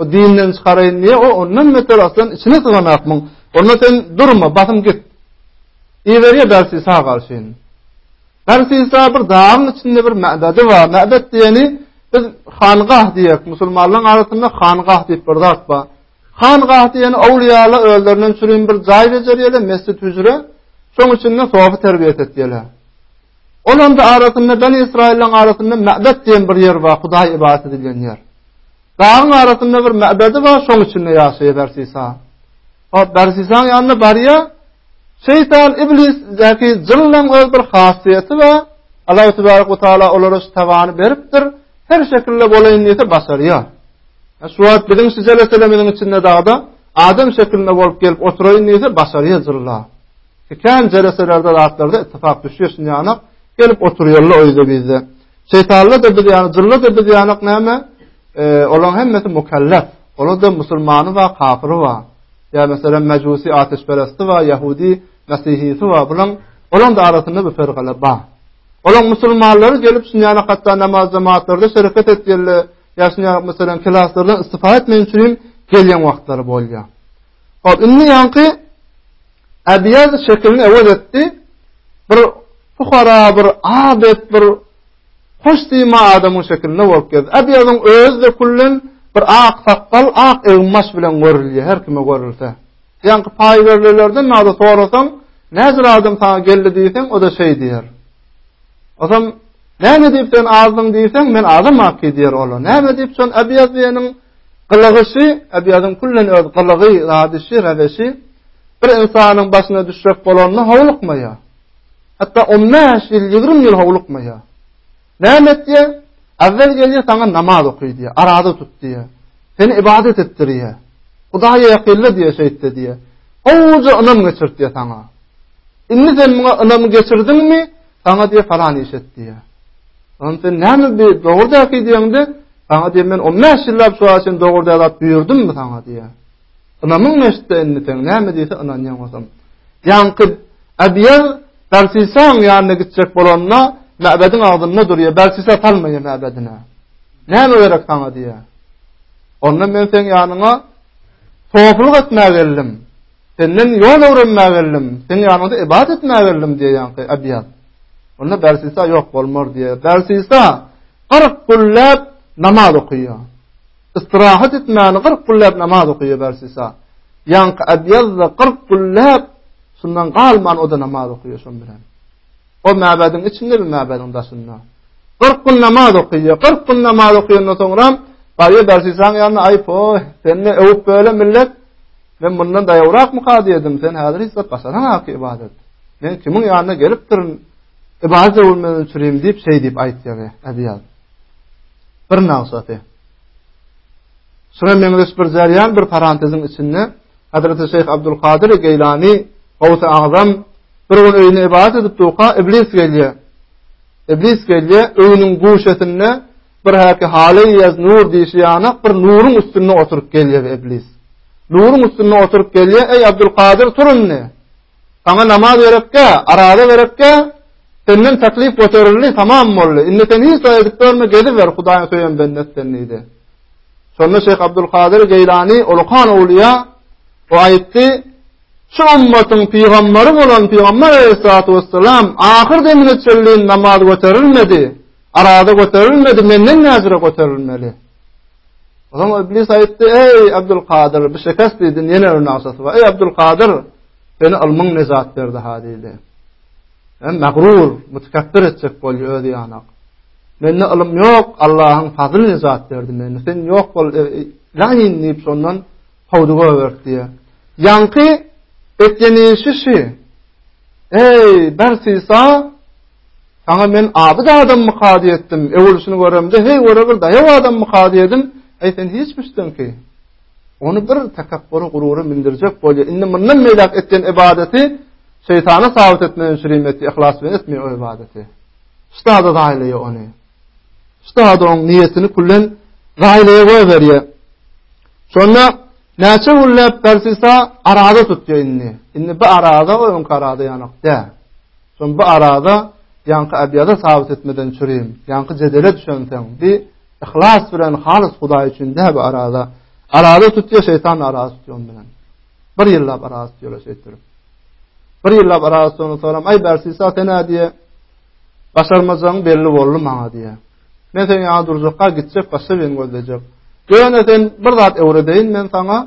O dinden çykaraýyn diýe, o ondan beter aslan içine syganakmyň. Onda sen durma, basym git. Iberiýe Bersi sag galşyn. Bersi sa bir dagyň içinde bir mäbedi bar. Mäbet diýeni biz hangah diýek, musulmanlaryň arasynda hangah diýip bir zat bar. Hangah diýeni awliýalar özlerinden çürin bir jaý bejerýärler, mesjid hüjre. Şoň içinde sofa terbiýet etýärler. Ol onda arasynda Beni Ysraýyllaryň arasynda Mäbet diýen bir ýer bar, Hudaý ybadat edilýän ýer. Dagyň arasynda bir mäbedi bar, şoň içinde ýaşaýar Bersisa. Hop, Bersisaň ýanyna barýar. Şeýtan iblis zäki jynlaň öz bir hasiýeti bar. Allah tebaraka we taala olara şu tabany beripdir. Her şekilde bolaýyn diýse başarýar. Şu wagt biziň şu jeleselerimiziň içinde dagda adam şekilinde bolup gelip oturaýyn diýse başarýar jynlaň. Tikan jeleselerde zatlarda ittifak düşýesin ýanak gelip oturýarlar öýde bizde. Şeýtanlar da biz ýaly, jynlar da biz ýanak näme? E, olaň hemmesi mukellef. Olar da musulmany we kafiri we ýa meselem mejusi ateşperesti we ýahudi mesihisi we bulaň olaň da arasynda bir fergala bar. Olaň musulmanlary gelip şuny ýanak hatda namaz jemaatlarda şereket etýärler. Ýa şuny ýanak meselem klaslardan istifade etmek üçin gelýän wagtlary bolýar. Hop, indi ýaňky Abiýaz şekilini öwez etdi. Bir pukara, bir adet, bir hoş sima adamyň şekilinde bolup geldi. Abiýazyň özi-de küllen bir ak sakgal, ak egin-baş bilen görülýär, her kime görülse. Ýaňky paýberlilerden näde sorasaň, näzir adam saňa geldi diýseň, o-da şeý diýer. Ozam, näme diýip sen azdyň diýseň, men azamaky diýer ola. Näme diýip şon Abiýaz diýeniň Gylygyşy, ebiýadyň küllen öz gylygy, radyşy, raweşi, bir ynsanyň başyna düşjek bolanda howlukmaýar. Hatda on bäş ýyl, ýigrimi ýyl howlukmaýar. Näme etýär? Awwel gelýär, saňa namaz oky diýýär, arada tut diýýär. Seni ibadet etdirýär. Hudaýa ýakynla diýýär, şeýtde diýýär. Howja ynam geçirtýär saňa. Indi sen muňa ynamy geçirdiňmi? Saňa diýýär, falan iş et diýýär. Onda sen näme bir dogry däki diýende, Saňa diýen men 15 ýyllap şu aýşyn dogry däl zat buýurdymmy saňa diýä. Ynamyň meşde indi sen näme diýse ynanýaň bolsam. Ýaňky Abiýel Bersisaň ýanyna gitjek bolanda mäbediň agzynda durýa. Bersisa salmaýa mäbedine. Näme gerek saňa diýä. Onda men sen ýanyňa towaflyk etmä geldim. Senden ýol öwrenmä geldim. Sen ýanyňda ibadet etmä geldim diýä ýaňky Abiýel. Onda Bersisa ýok bolmar diýä. Bersisa Kyrk günläp namaz okaýar. Ystrahat etmäni kyrk günläp namaz okaýar Bersisa. Ýaňky Abýazda kyrk günläp şundan galman o-da namaz okaýar şon bilen. O mäbediň içinde bir mäbediň daşynda. Kyrk gün namaz okaýar, kyrk gün namaz okaýandan soňra Gaýa Bersisaň ýanyna aýyp, oý, sen ne öwüp böle millet, men mundan daýawrakmyka diýdim, sen häzir hiç zat başaran ak ibadet. Men kimiň ýanyna gelipdirin, Ybadyt öwün men öçüreyim diýip şeý diýip aýtýany Äbýaz. Bir nagşasy. Şuna meňzeş bir jarýan bir paranteziň içinde Hazreti Şeyh Abdul Kadir Geýlani Gawsy Agzam bir gün öýüne ybadyt edip durka iblis gelýär. Iblis gelýär öýüniň guşesinde bir häki haly ýaz nur diýşi ýana bir nuruň üstünde oturyp gelýär iblis. Nuruň üstünde oturyp gelýär, eý Abdul Kadir turun ne? Saňa namaz gerekkä, araza gerekkä, senden teklip göterildi, tamam boldy. Indi sen hiç zat edip görme, geziber Hudaýyň söýen bendesi sen diýdi. Şonda Şeyh Abdülkadir Geýlani Ulukan Awliýa o aýtdy, şu ümmetin pygamberi bolan pygamber aleyhissalatu vesselam ahyr demine çenli namaz göterilmedi. Arada göterilmedi, menden näzire göterilmeli. Olam iblis aýtdy, ey Abdülkadir, bir şekest diýdin, ýene bir nagşasy bar. Ey Abdülkadir, Seni ylmyň nejat berdi-ha diýdi. Hem magrur, mutakabbir etjek bolýar özi ýanak. Mende ylym ýok, Allahyň fazly nejat berdi meni. Sen ýok bol, e, e, laýyn diýip şondan howduga berdi diýär. Ýaňky etýän şu. Ey, bir sisa, sana men abyt adam mı kadi etdim? Evulşunu göremde, hey, ora bir dayav adam mı kadi edim? Ey, sen hiç müştün ki. Ony bir takabbura gurura mindirjek bolýar. Indi mundan beýläk etýän ibadeti şeýtana sabyt etmän şirin etdi, ihlas bilen etmi o ibadeti. Ştada zaýlaýa ony. Ştada oň niýetini kullen zaýlaýa we berýä. Şonda näçe günläp bersisa arada tutýar indi. Indi bu arada we oňki arada ýanyk dä. Şonda bu arada ýanky abiýada sabyt etmeden şirin, ýanky jedele düşen sen bi Yhlas bilen halys Hudaý üçin näbi arada. Arada tutýar şeýtan arada tutýar bilen. Bir ýyllap arada tutýar şeýtdir. Bir ýyllap arada tutýar soram, aý bersi sa sen diýe. Başarmajaň belli boldy maňa diýe. Men sen ýa durjakka gitjek, başga birini gözlejek. Ýöne sen bir zat öwredeýin men saňa.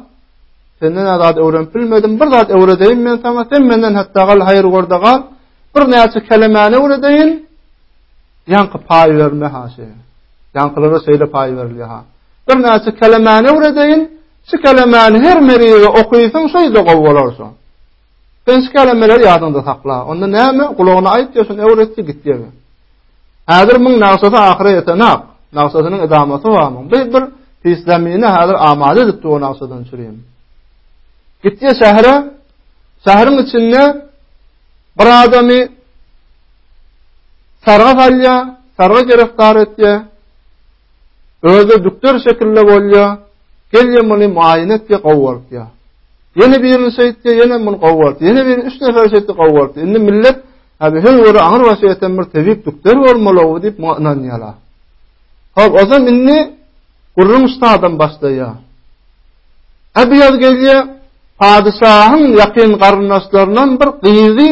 Senden azat öwrenip bilmedim. Bir zat öwredeýin men saňa. Sen menden hatda gal haýyr gorda gal. Bir näçe kelemeni öwredeýin. Ýaňky paý berme ha şe. Ýaňkylara şeýle paý berilýär ha. Bir näçe kelemäni öwredeýin. Şu kelemäni her merize okaýsaň şeýle gowy bolar şu. Sen şu kelemeleri ýadyňda sakla. Onda näme? Gulagyna aýt ýörsün öwretdi git ýöne. Häzir muň nagşasy ahyra ýetenok. Nagşasynyň edamasy barmy? Bu bir pislemini häzir amada edip dur nagşadan çürýän. Gitdi şähere. Şäheriň içinde Bir adamy sarga salýa, sarga gereftar etýä. Özi dükdür şekilde bolýa. Gelýä muny maýyn etýä, gowaltýa. Ýene birini şeýtýä, ýene muny gowaltýa. Ýene bir üç nefer şeýtdi gowaltýa. Indi millet Abi her wara aňyr başy ýeten bir tebip dükdür bolmaly diýip muňa ynanýarlar. Hop, ozan indi Gürrüň şu taýdan başlaýar. Abyýaz gelýär, padyşahyň ýakyn garyndaşlaryndan bir gyzy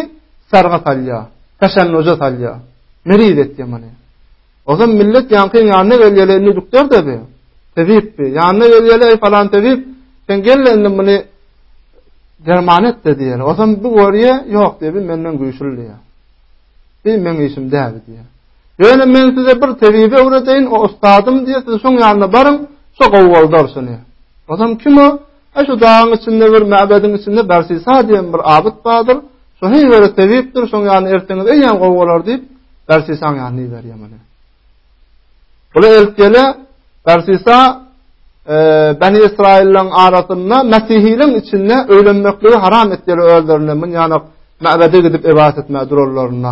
sarga salýar, teşennuja salýar, meriz etýär muny. Ozan millet ýankyň ýanyna gelýärler, indi doktor-da bi, tebip bi, ýanyna gelýärler, eý falan tebip, sen gel indi muny derman et diýär. Ozan bu görýär, ýok diýär, menden güýçli diýär. Bi meň işim däl diýär. Ýöne men size bir tebibi öwredeýin, o ustadym diýýär, siz şoň ýanyna baryň, şo gowy boldar şony. Ozam kim o? E şu dagyň içinde bir mäbediň içinde Bersisa diýen bir abyt bardyr. Şo heý göre tebipdir, şoň ýanyna erteňiz eýýäm gowy bolar diýip, Bersisaň ýanyna iberýär muny. Bula eltgele Bersisa e, Bani Israillaryň arasynda Mesihiliň içinde öýlenmekligi haram etdiler özlerine, munyanyk mäbede gidip ibadet etmä durarlarynda.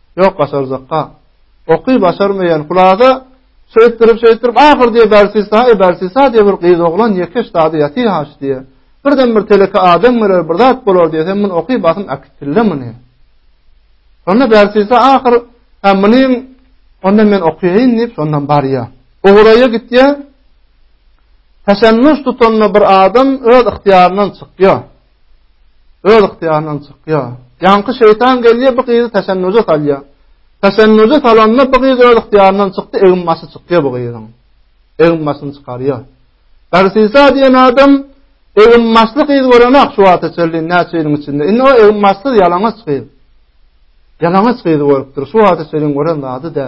Ýok başarjakka. Oky başarmaýan hulada şeýtdirip şeýtdirip ahyr diýe bärsisa e bärsisa diýe bir gyz oglan ýekeş dady ýaty haş diýe. Birden bir teleke adam geler bir zat bolar diýe sen muny oky basym akitille muny. Onda bärsisa ahyr hem muny onda men okyaýyn diýip ondan barýa. Oguraýa gitýä. Taşanmyş tutanda bir adam öz ygtyýaryndan çykýa. Öz ygtyýaryndan çykýar. Ýaňky şeýtan gelýär, bu gyzy teşennuja salýar. Teşennuja salanda bu gyz öz ygtyýaryndan çykdy, egin başy çykýar bu gyzyň. Egin başyny çykarýar. Barsisa diýen adam egin başly gyz görenak şu wagta çenli näçe ýylyň içinde. Indi o egin başsyz ýalaňaç gyz. Ýalaňaç gyz görüpdir. Şu wagta çenli gören zady da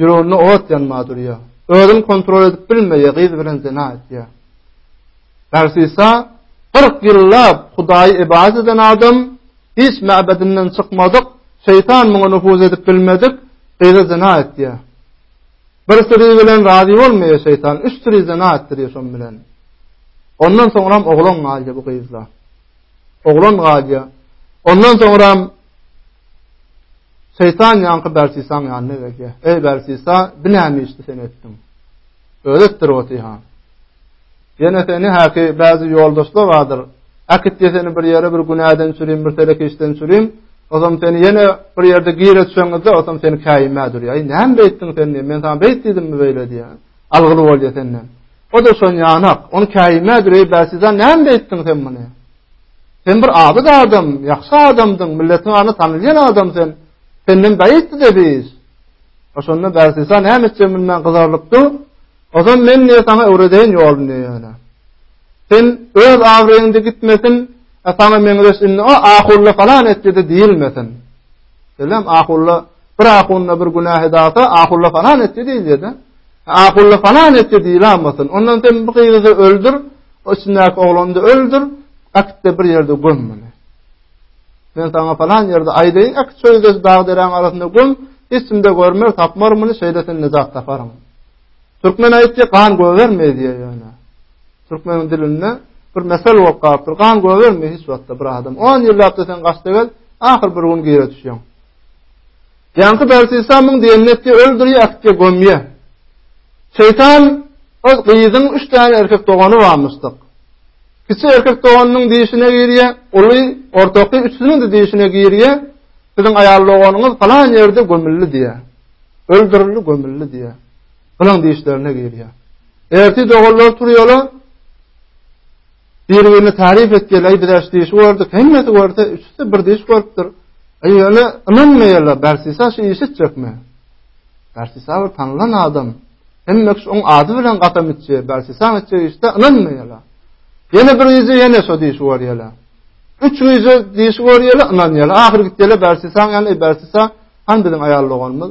Ýüreginde ot ýanma durýar. Özüni kontrol edip bilmeýär, gyz bilen zina etýär. Narsisa 40 ýyllap Hudaýy ibadat eden adam, hiç mäbedinden çykmadyk, şeýtan muňa nufuz edip bilmedik, gyza zina etýär. Bir syry bilen razy bolmaýar şeýtan, üç syry zina etdirýär şoň bilen. Ondan soňram oglan galýar bu gyzla. Oglan galýa. Ondan soňram Şeýtan ýaňky Bersisaň ýanyna gelýä. Eý Bersisa, bu näme işdi sen etdiň? Öletdir o tiha. Ýene seni häki bäzi ýoldaşlar bardyr. Akit ýeseni bir ýere bir günäden çürim, bir telek işden çürim. Ozam seni ýene bir ýerde gir etseňizde, ozam seni käýmä durýar. Näme beýtdiň sen diýen? Men sana beýt diýdimmi beýle diýen? Algyly bolýa senden. O-da şon ýanak. Ony käýimädir, eý, Bäşija, nämde etdiň sen muny? Sen bir abyt adam, ýagşy adamdyň, milletiň arasynda tanylýan adam sen. Senden gaýytdy-da bu iş. O şonda Bäşija näme etjegini bilmän gyzarylyp dur. Ozan men diýe saňa öwredeýin ýoluny ýöne. Sen öz abraýyňda gitmesin, a saňa meňzeş indi o ahulla falan etdi-de diýilmesin. Selam ahulla Bir ahunda bir günah edasa, ahulla falan etti diýilýär-de. Ahulla falan etti diýilamasyn. Ondan sen bu gyzy öldür, o içindäki oglany öldür, akde bir ýerde göm muny. Men sana falan ýerde aýdaýyn, ak çöýdüs dagdyran arasynda göm, hiç kimde görmez, tapmar muny, şeýle sen nizat taparyn. Türkmen aýtdy, gan göwerme diýýär ýöne. Türkmeniň dilinde bir mesel bolup galypdyr, gan göwerme hiç wagtda bir adam. 10 ýyllap sen gaçda gel, ahyr bir gün gire düşýär. Ýaňky Bersisa muň diýenini etdi, öldürýä äkitdi gömýä. Şeýtan öz gyzyň üç däne erkek dogany barmyşdyk. Kiçi erkek doganynyň diýişine girýä, uly, ortaky üçüsiniň-de diýişine girýä, siziň aýal doganyňyz falan ýerde gömüldi diýä. Öldürildi, gömüldi diýä. Bilen diýişlerine girýä. Erti doganlar turýarlar, Biri birine taryp etýär, aý bizä şu diýişi gördük, hemmesi görse, üçüsi bir diýiş görüpdir. Aý ýöne ynanmaýarlar, Bersisa şu iş etjekmi? Bersisa bir tanlan adam. Hemme kişi oň ady bilen gatam içýär, Bersisa etjek işde ynanmaýarlar. Ýene bir ýüzi ýene şu diýişi görýärler. Üç ýüzi diýişi görýärler, ynanýarlar. Ahyr gitýärler Bersisa, ýany Bersisa, han biziň aýal doganymyz.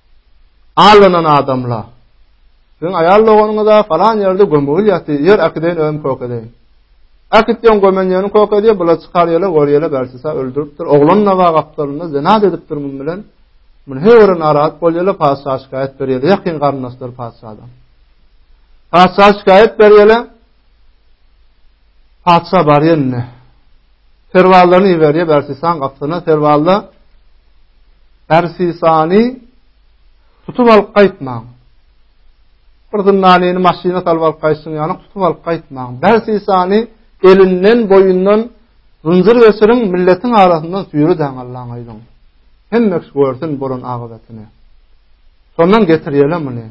Allanan adamla. Siziň aýal doganyňyza falan ýerde gömgül ýaty, ýer äkideýin öm kök edeýin. Äkit ýoň gömen ýerin kök edýä, bula çykar ýele gör ýele berçisa öldüripdir. Oglan nawa gapdalynda zenat edipdir mum bilen. Mum her göre narahat bol ýele patyşa şikaýat ber ýele ýakyn garyndaşlar patyşadan. Patyşa şikaýat ber ýele Patyşa barýanny serwallaryny iberýär Bersisan gapysyna. Serwalla Bersisany tutup alyp gaýtmaň. Bir zyndanyny maşyna salyp alyp gaýtsyň ýaly tutup alyp gaýtmaň. Bersisany elinden, boýundan zynjyr geçiriň, milletiň arasyndan süýrüdäň Allaň aýdyň. Hemme kişi görsün bolan agybetyny. Şondan getirýele muny.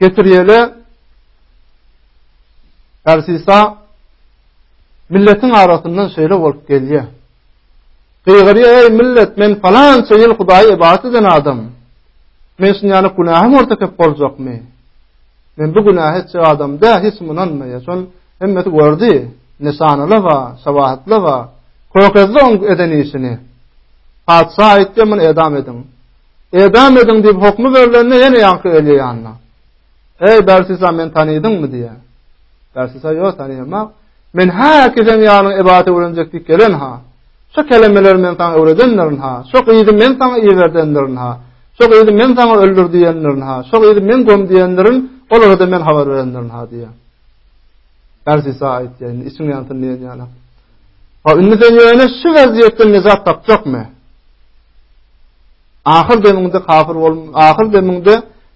Getirýeli Persisa milletiň arasyndan şeýle bolup gelýär. Gygyrýar, eý millet, men falança ýyl Hudaýy ibadat eden adam. Men şuň ýaly günähim orta köp boljakmy? Men bu günäh etjek adam dä, hiç kim ynanmaýar. Şon hemmesi gördi, nişanala ba, şawahatla ba. Kökezde oň eden işini. Patyşa aýtdy, men edam ediň. Edam ediň diýip hokmy berilende ýene ýaňky gelýär ýanyna. Eý Bersisa men tanydyňmy diýýär. Bersisa ýok tanaýmak. Men häki seň ýanyň ibadete öwrenjek diýip gelen ha. Şu kelemeleri men saňa öwredendirin ha. Şu gyzy men saňa iberdendirin ha. Şu gyzy men saňa öldür diýendirin ha. Şu gyzy men göm diýendirin, olara-da men habar berendirin ha diýýär. Garsysa aýtýaýyn, içiň ýansyn diýen ýaly. Ha, indi sen ýöne şu wezziýetden nejat tapjakmy? Ahyr demiňde kafir bol, ahyr demiňde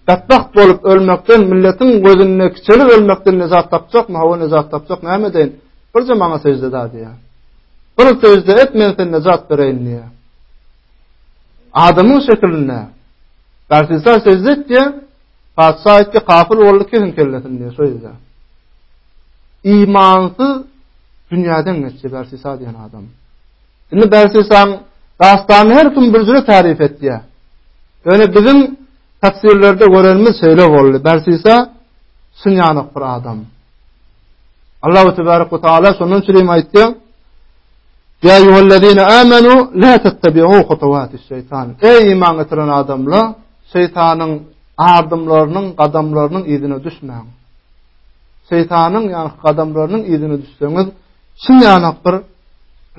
betbagt bolup ölmekden, milletiň gözünde kiçelip ölmekden nejat tapjakmy? Hawa, nejat tapjak. Näme deýin? Birje maňa sežde da diýýär. Bir sežde et, men seni nejat bereýin diýýär. Adamyň şekilinde. Garsysa sežde et diýýär. Patyşa aýtdy, Kapyl boldy kesin kellesin diýe şo ýerde. Imansyz dünýäden geçdi Bersisa diýen adam. Indi Bersisaň dastany her kim bir jüre tarif etdi. Öne biziň tafsirlerde görenimiz şeýle boldy. Bersisa sünýanok bir adam. Allah ve Tebarek ve Teala sonun çirim aytti. Ya yuhallazine amenu la tettebi'u hutuvatis şeytan. Ey iman getiren adamla Şeýtanyň adymlarynyň, gadamlarynyň yzyna düşmäň. Şeýtanyň ýa gadamlarynyň yzyna düşseňiz, şun ýanak bir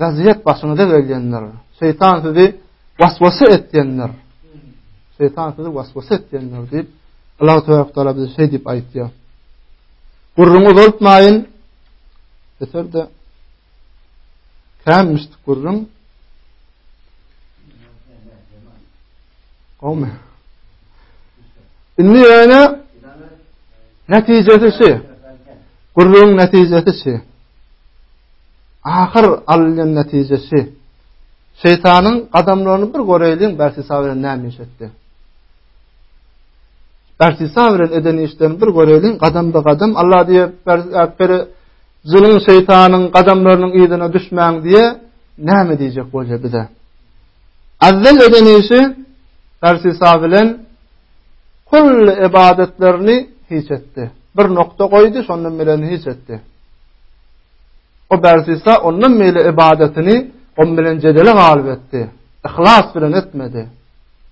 razyýet başyňyza gelýändir. Şeýtan sizi waswasa etýändir. Şeýtan sizi waswasa etýändir diýip, Allah Teala Teala bize şeý diýip aýtýar. Gurruňy uzaltmaýyn. Eterde Kän mistik gürrüň. Gowmy? Indi ýöne netijesi şu. Gürrüň netijesi şu. Ahyr alýan netijesi. Şeytanyň adamlaryny bir göreýliň, belki sabir näme iş etdi. Pärsi sa bilen eden işlerini bir göreliň, gadamba gadam Allah diýe peri jynyň şeýtanyň gadamlarynyň yzyna düşmäň diýe näme diýjek bolýa bize? Azzel eden işi Pärsi sa bilen kul ibadatlaryny hiç etdi. Bir nokta goýdy, şondan bilen hiç etdi. O Pärsi sa ondan bile ibadatyny on bilen jedele galyp etdi. Ihlas bilen etmedi.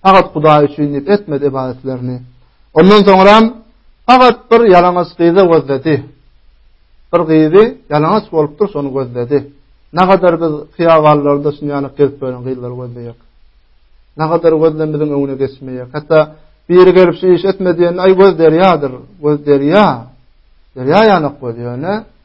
Pagat Hudaý üçin diýip etmedi ybadatlaryny. Ondan soňram pagat bir ýalaňaç gyzy gözledi. Bir gyzy ýalaňaç bolupdyr, şony gözledi. Nagadar biz hyýawanlarda şuny ýaly gelip gören gyzlary gözleýek. Nagadar gözlemizin öňüne geçmeýek. Hatda biri gelip şu iş etme diýende, aý göz derýadyr, göz derýa. Derýa ýanak göz ýöne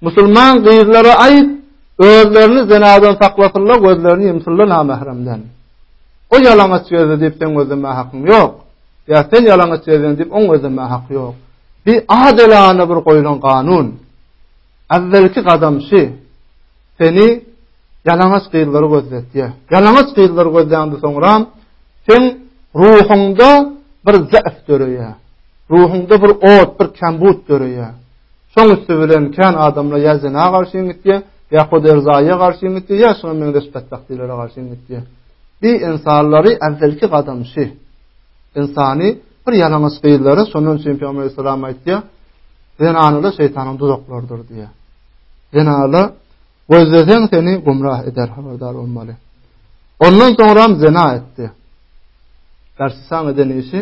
Musulman gyzlara aýt, özlerini zenadan saklasylla gözlerini ýumsylla namähremden. O ýalaňaç gezdi diýip seň gözlemä hakyň ýok. Ýa sen ýalaňaç gezdiň diýip oň gözlemä haky ýok. Bi adylana bir goýlan kanun. Awwelki gadam şi. Seni ýalaňaç gyzlary gözletýä. Ýalaňaç gyzlary gözläňde soňra sen ruhuňda bir zäf döreýä. Ruhuňda bir ot, bir kembut döreýä. Şoň üsti bilen kän adamlar ýa zina garşy iňitýär, ýa hoderzaýa garşy iňitýär, ýa şuňa meňzeş betbagtylyklara garşy iňitýär. Bi ynsanlary äwvelki gadamçy ynsany bir ýalaňaç gyzlary şondan üçin Peygamber sallallahu aýtýar, zenanada şeýtanyň duzaklarydyr diýýär. Zenada gözleseň seni gumrah eder habardar bolmaly. Ondan soňra hem zina etdi. Garşy saň eden işi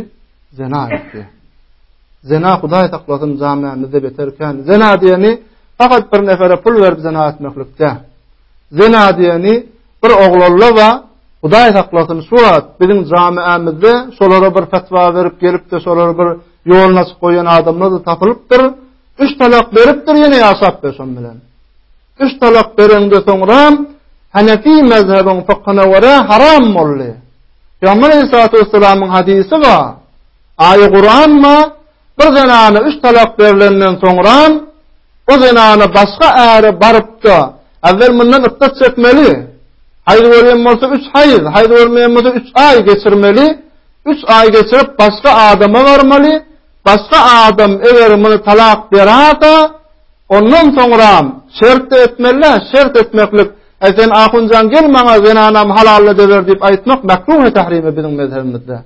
zina etdi. Zina Hudaý saklasyn jamämizde beter kän. Zina diýeni fakat bir nefere pul berip zina etmeklik däl. Zina diýeni bir oglalla we Hudaý saklasyn şu wagt biziň jamämizde şolara bir fatwa berip gelipdi, şolary bir ýoluna açyp goýan adamlar da tapylypdyr. Üç talak beripdir ýene ýaşap be şon bilen. Üç talak berende soňra Hanefi mezhebiň fıkhına göre haram boldy. Peygamber Aleyhissalatu vesselam'ın hadisi var. Aýy Kuranma, bir zenana üç talak berlenden soňram, o zenana başga äre barypda, äwwel mundan ykdat çekmeli, haýz görýän bolsa üç haýz, haýz görmeýän bolsa üç aý geçirmeli, üç aý geçirip başga adama barmaly, başga adam eger muny talak berada, ondan soňram şert-de etmelä, şert etmeklik, äý sen ahunjan gel maňa zenanamy halalladaber diýip aýtmak mekruhy-tahrimdir biziň mezhebimizde.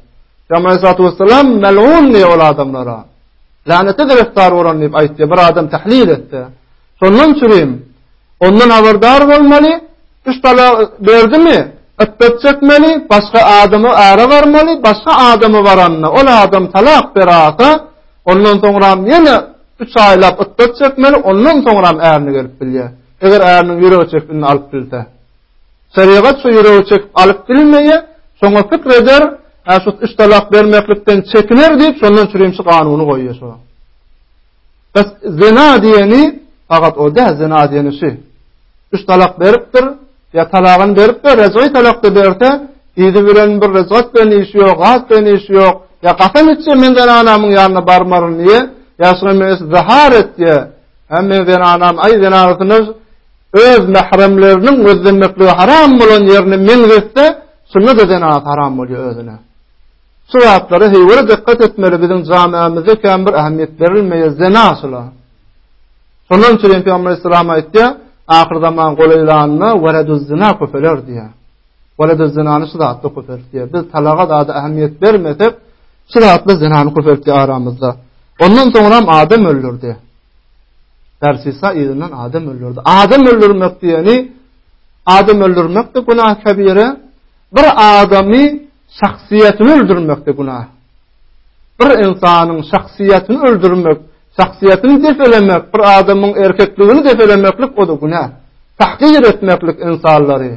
Peygamber Aleyhissalatu vesselam mel'un diye ol adamlara. Lanete gereftar bolan diýip aýtdy. Bir adam tahlil etdi. Şondan çürim. Ondan haberdar bolmaly. Üç tala berdimi? Ittet çekmeli, başga adamy ara barmaly, başga adamy baranda, ol adam talak berata, ondan soňra ýene 3 aýlap ittet çekmeli, ondan soňra ärini gelip bilýär. Eger äriniň ýüregi çekip indi alyp bilse. Şerigatça ýüregi çekip alyp bilmeýä, şoňa pikir eder, Hä şu üç talak bermeklikden çekiner diýip şondan çürim şu kanuny goýýa şo. Bes zina diýeni fakat o dä zina diýeni şu. Üç talak beripdir, ýa talagyny beripdir, rejai talak da berse, ýedi bilen bir rejat bilen işi ýok, gat bilen işi ýok. Ýa gatam içse men zan anamyň ýanyna barmaryn diýe. Ýa şuna men zahar et diýe. Hem men zan anam aý zan anasyndan Öz mähremleriniň gözlemekligi haram bolan ýerine meňzetse, şunda-da zenasy haram bolýar özüne. Şu zatlara heýwere dykgat etmeli, biziň jamiamyzda kän bir ähmiýet berilmeýär zena şula. Şondan üçin hem Peygamber Aleyhisselam aýtdy, ahyr zaman golaýlanda waladuz zina köpeler diýýär. Waladuz zinany şu zatda köpeltýär. Biz talaga zada ähmiýet bermesek, şu zatda zinany köpeltýär aramyzda. Ondan soňra adam öldürdi. Narsisa yzyndan adam öldürdi. Adam öldürmek diýeni adam öldürmek de günah kebire. Bir adamy şahsyýetini öldürmek de günah. Bir insanyň şahsyýetini öldürmek, şahsyýetini defelemek, bir adamyň erkekligini defelemeklik o da günah. Tahkir etmeklik insanlary.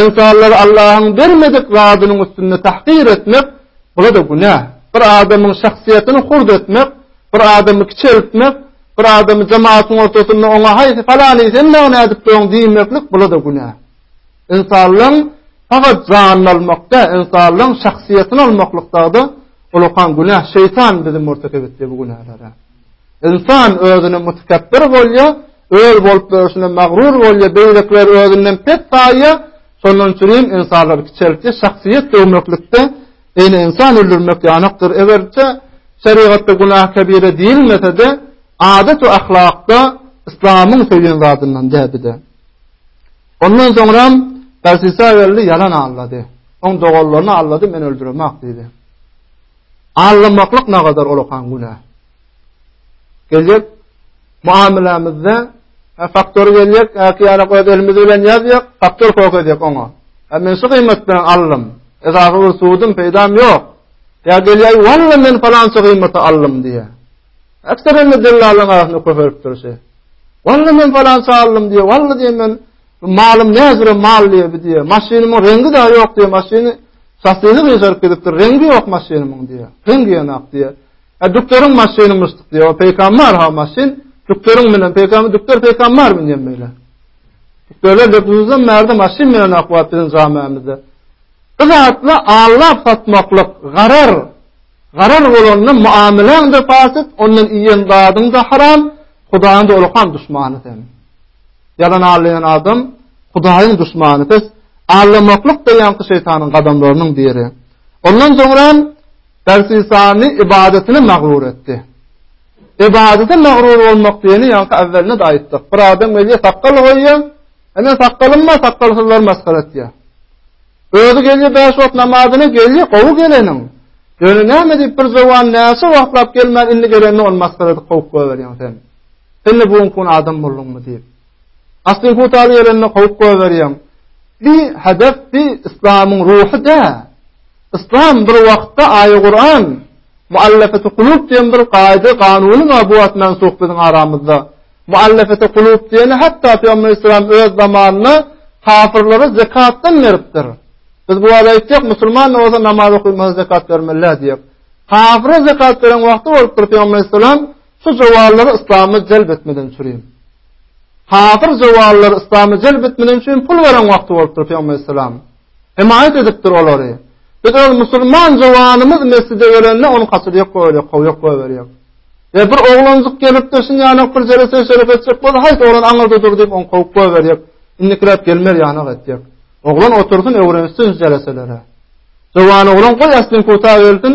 Ynsanlary Allahyň bermedik zadynyň üstünde tahkyr etmek, bula-da günä. Bir adamyň şahsyýetini hurt etmek, bir adamy kiçeltmek, bir adamy jemaatyň ortasynda oňa haýsy falany sen maňa nädip durýaň diýmeklik, bula-da günä. Ynsanlaryň fakat janyny almak dä, ynsanlaryň şahsyýetini almaklyk dagda ulakan günä. Şeýtan bizi murtakew etdi bu günälere. Ynsan özüne mutakabbir bolýar, öz bolup durşuna magrur bolýar, beýlekileri özünden pes saýýar. Şondan üçin hem ynsanlar kiçeltdi, şahsyýet döwmeklikde ýene ynsan öldürmek ýanykdyr. Egerçe şerigatda günah kebire diýilmese-de, adat we ahlakda yslamyň söýen zadyndan däbide. Ondan soňra Persisa geldi, ýalan allady. Oň doganlaryny allady, men öldüremak diýdi. Aldanmaklyk nagadar olakan günä. Geljek muamilamizde e, faktor geljek, äki ýara göz elimiz bilen ýazýak, faktor kok edýek oňa. E, men şu gymmat bilen aldym. Esasy bir sudum, peýdam ýok. Ýa gelýär, walla men falança gymaty aldym diýýär. Ekserinde dellalyň arasynda köpelip durşy. Walla men falança aldym diýýär, walla diýýär men Bu malym näzire mal diýe bu diýe. Maşynymyň reňgi de ýok diýe. Maşyny şasyny gyjaryp gidipdir. Reňgi ýok maşynymyň diýe. Reňgi ýanak diýe. E doktoryň maşyny myşdyk diýe. O peýkam bar ha maşyn. Doktoryň bilen peýkam, doktor peýkam bar mı diýen beýle. Doktorlar dep uzdan merde maşyn bilen akwat bilen jamämizde. Bu zatla alla satmaklyk garar. Garar bolanda muameleň de fasit, ondan iýen zadyň da haram, Hudaýyň da olkan duşmany sen. Ýalan allaýan adam Hudaýyň duşmany, pes, allamaklyk da ýaňky şeýtanyň gadamlarynyň biri. Ondan soňra Bersisany ybadatini magrur etdi. Ibadete magrur bolmak diýeni ýaňky awwelinde aýtdyk. Bir adam gelýär, sakgal goýýar, Ene sakgalym bar, sakgalsyzlar masgara etýär. Özi gelýär bäş wagt namazyna gelýär, gowy geleniň. Ýöne näme diýip bir jowan näçe wagtlap gelmän indi gelenini ol masgara edip kowup goýberýäň sen. Sen-de bu gün adam bolduňmy diýip. Asly hutaly gelende kowup goýberýäň. Bi hedef bi islamyň ruhy dä. Islam bir wagtda aýy Kur'an muallafeti kulup diýen bir gaýda kanuny bar bu wagt men sohbet biziň aramyzda. Muallafeti kulup diýeni hatda Peygamber islam öz zamanynda kafirlere zekatdan beripdir. Biz bu wagt aýtsak musulman ne bolsa namaz okyp zekat bermeli diýip. Kafire zekat beren wagty bolupdyr Peygamber islam Şu jowallary yslama jelp etmeden çürin. Hazir jowallary yslama jelp etmeden üçin pul beren wagty bolupdyr Peygamber sallam. Hemaýat edipdir olary. Biz öz musulman jowanymyz mesjide gelende ony kaçyr ýok goýýar, gowy ýok goýýar. Ýa bir oglanjyk gelip de şun ýanyk bir jerese şeref etjek bolsa, haýt oglan aňyrda dur diýip on kowup goýýar. Indi kirap gelmer ýanyk etjek. Oglan otursyn öwrensin jereselere. Jowan oglan goý aslyn kuta gelsin.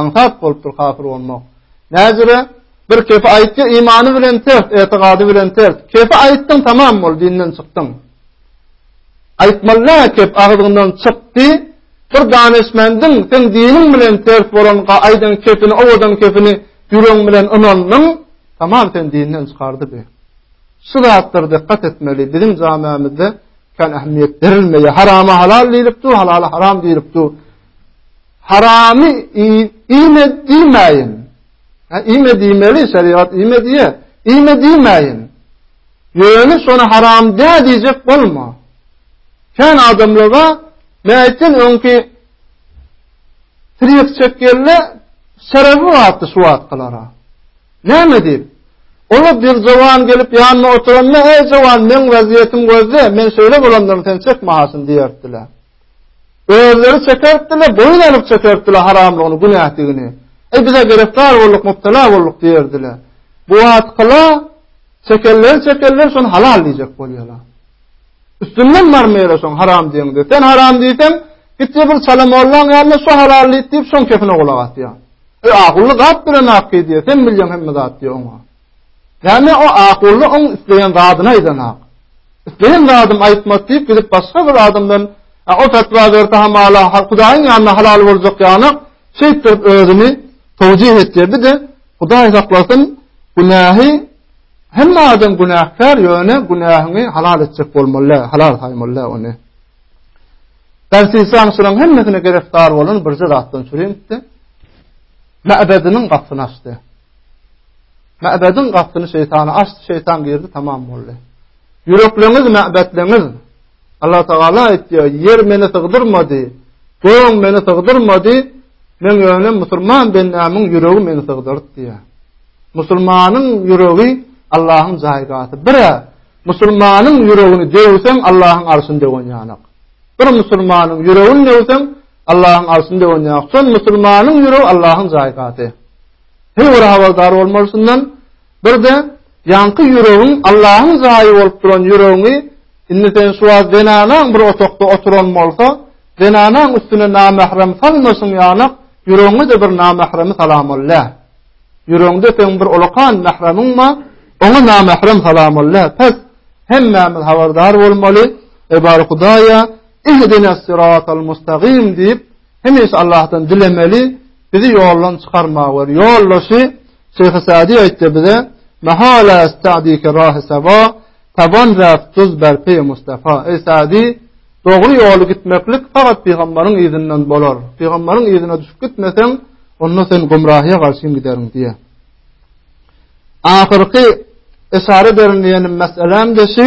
Aňsat bolupdyr kafir bolmak. Näjüre? Bir kefe aýtdy, imany bilen ters, etigady bilen ters. Kefe aýtdyň, tamam bol, dinden çykdyň. Aýtmaly kep agzyňdan çykdy. Bir danyşmendiň, sen diniň bilen ters bolan aýdan kepini, owadan kepini ýüregiň bilen ynandyň, tamam sen dinden çykardy be. Şu zatlara dikkat etmeli. Biziň jamiamyzda kan ähmiýet berilmeýär. Harama halal diýlipdi, halala haram diýlipdi. Haramy iýme diýmäýin. Ha iýme diýmeli şeriat iýme diýe. Iýme diýmäýin. Ýöne şony haram dä diýjek bolma. Kän adamlar ba näýtsin öňki Trik çek geldi, şerebi wagtda şu wagtkalara. Näme diýip? Ola bir jawan gelip ýanyma oturanda, "Eý jawan, men wezýetim gözde, men şöyle bolandan sen çek mahasyny" diýerdiler. Özleri çekeripdirler, boýun alyp çekeripdirler haramlygyny, günätigini. Eý, biz-ä gereftar bolduk, mubtela bolduk diýerdiler. Bu wagtky-la çekenleri çekenler şony halal diýjek bolýarlar. Üstünden barmaýarlar şoň haram diýende. Sen haram diýseň, gitdi bir çala mollaň ýanyna şu halal diýip, şoň kepine gulak asýar. E, agully zat bilen aký diýýär, sen bilýäň hemme zat diýýär oňa. Näme o Akully oň isleýän zadyny aýdanok. Isleýän zadym aýtmak diýip gidip başga bir adamdan a o fetwa berse hamala Hudaýyň ýanynda halal boljak ýanak şeýtdirip özüni towjih etdirdi-de Hudaý saklasyn günähi hemme adam günäkär ýöne günähiňi halal etjek bolmaly halal saýmaly ony. Persistan şularyň hemmesine gerefdar bolan birje zatdan çüri gitdi. Mäbediniň gapysyny açdy. Mäbediň gapysyny şeýtana açdy, şeýtan girdi, tamam boldy. Ýürekleňiz mäbetleňiz. Allah Taala aýtýar, ýer meni sygdyrmady, göň meni sygdyrmady, men ýöne musulman bendämiň ýüregi meni sygdyrdy diýýär. Musulmanyň ýüregi Allahyň jaýgasy. Bir musulmanyň ýüregini döwseň Allahyň arşyny döwen ýanak. Bir musulmanyň ýüregini döwseň Allahyň arşyny döwen ýanak. Şol musulmanyň ýüregi Allahyň jaýgasy. Her bir habardar bolmaly şundan. Bir-de ýaňky ýüregiň Allahyň jaýy bolup duran ýüregiňi indi sen şu wagt zenanaň bir otagda oturan bolsa, zenanaň üstüne namährem salmaşyň ýanak, ýüregiňe-de bir namähremi salamaly däl. Ýüregiňde seň bir olakan mähremiň bar, oňa namährem salamaly däl. Pes, hemmämiz habardar bolmaly, Ebary Hudaýa, Ihdine siratal mustagim diýip, Hemişe Allahdan dilemeli, bizi ýoldan çykarma we ýoldaşy Şeyh Sadi aýtdy bize, "Mahala istadi ki rahi saba, taban raf tuz ber pey Mustafa." Ey Sadi, dogry ýoly gitmeklik faqat pygamberiň yzyndan bolar. Pygamberiň yzyna düşüp gitmeseň, onda sen gumrahyýa garşy giderin diýe. Ahyrky esara berilýän meselem de şu,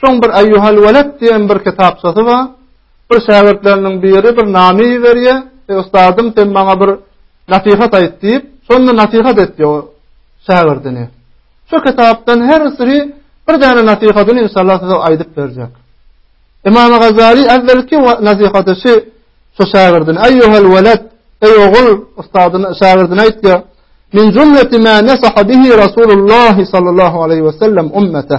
Şoň bir Eýýuhal Weled diýen bir kitapçasy bar. Bir şägirtleriniň biri bir name iberýär, "Eý ussatym, sen maňa bir nasihat aýt" diýip, şonda nasihat etýär o şägirdini. Şu kitapdan her biri bir däne nasihatyny inşallah size aýdyp berjek. Imam Gazali äwwelki nasihaty şu şu şägirdini Eýýuhal Weled, eý ogul, ussadyna şägirdine aýtýar. Min jumlati ma nasaha bihi Rasulullah sallallahu aleyhi ve sellem ummete.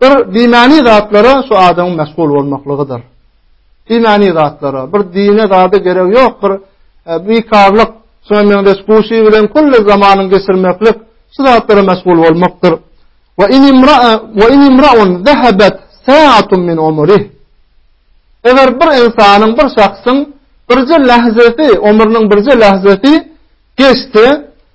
Bir bimany zatlara şu adamyň meşgul bolmaklygydyr. Bimany zatlara, bir dine zada gerek ýok, bir e, bikarlyk, şuna meňzeş guşy bilen kulli zamanyň geçirmeklik, şu zatlara meşgul bolmakdyr. Wa in imra wa in imra'un zahabat sa'atun min umrihi. Eger bir insanyň, bir şahsyň birje lahzasy, ömrüniň birje lahzasy geçse,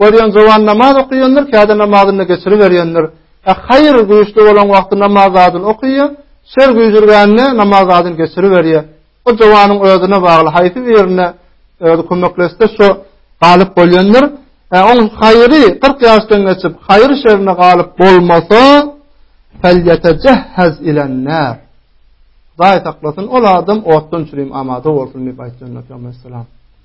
Görýän Jowan namaz okaýandyr, käde namazyny da geçiriberýändir. Ä haýyr güýçli bolan wagty namaz zadyny okaýar, şer güýjürgände namaz zadyny geçiriberýär. Bu Jowanyň özüne bagly, haýsy birine özi kömeklesse şo galyp bolýandyr. Ä oň haýyry kyrk ýaşdan geçip, haýyr şerine galyp bolmasa, Felýetejehhez ilen-nar. Hudaý saklasyn, ol adam otdan çürim amada bolsun diýip aýtýandyr Pygamber sallam.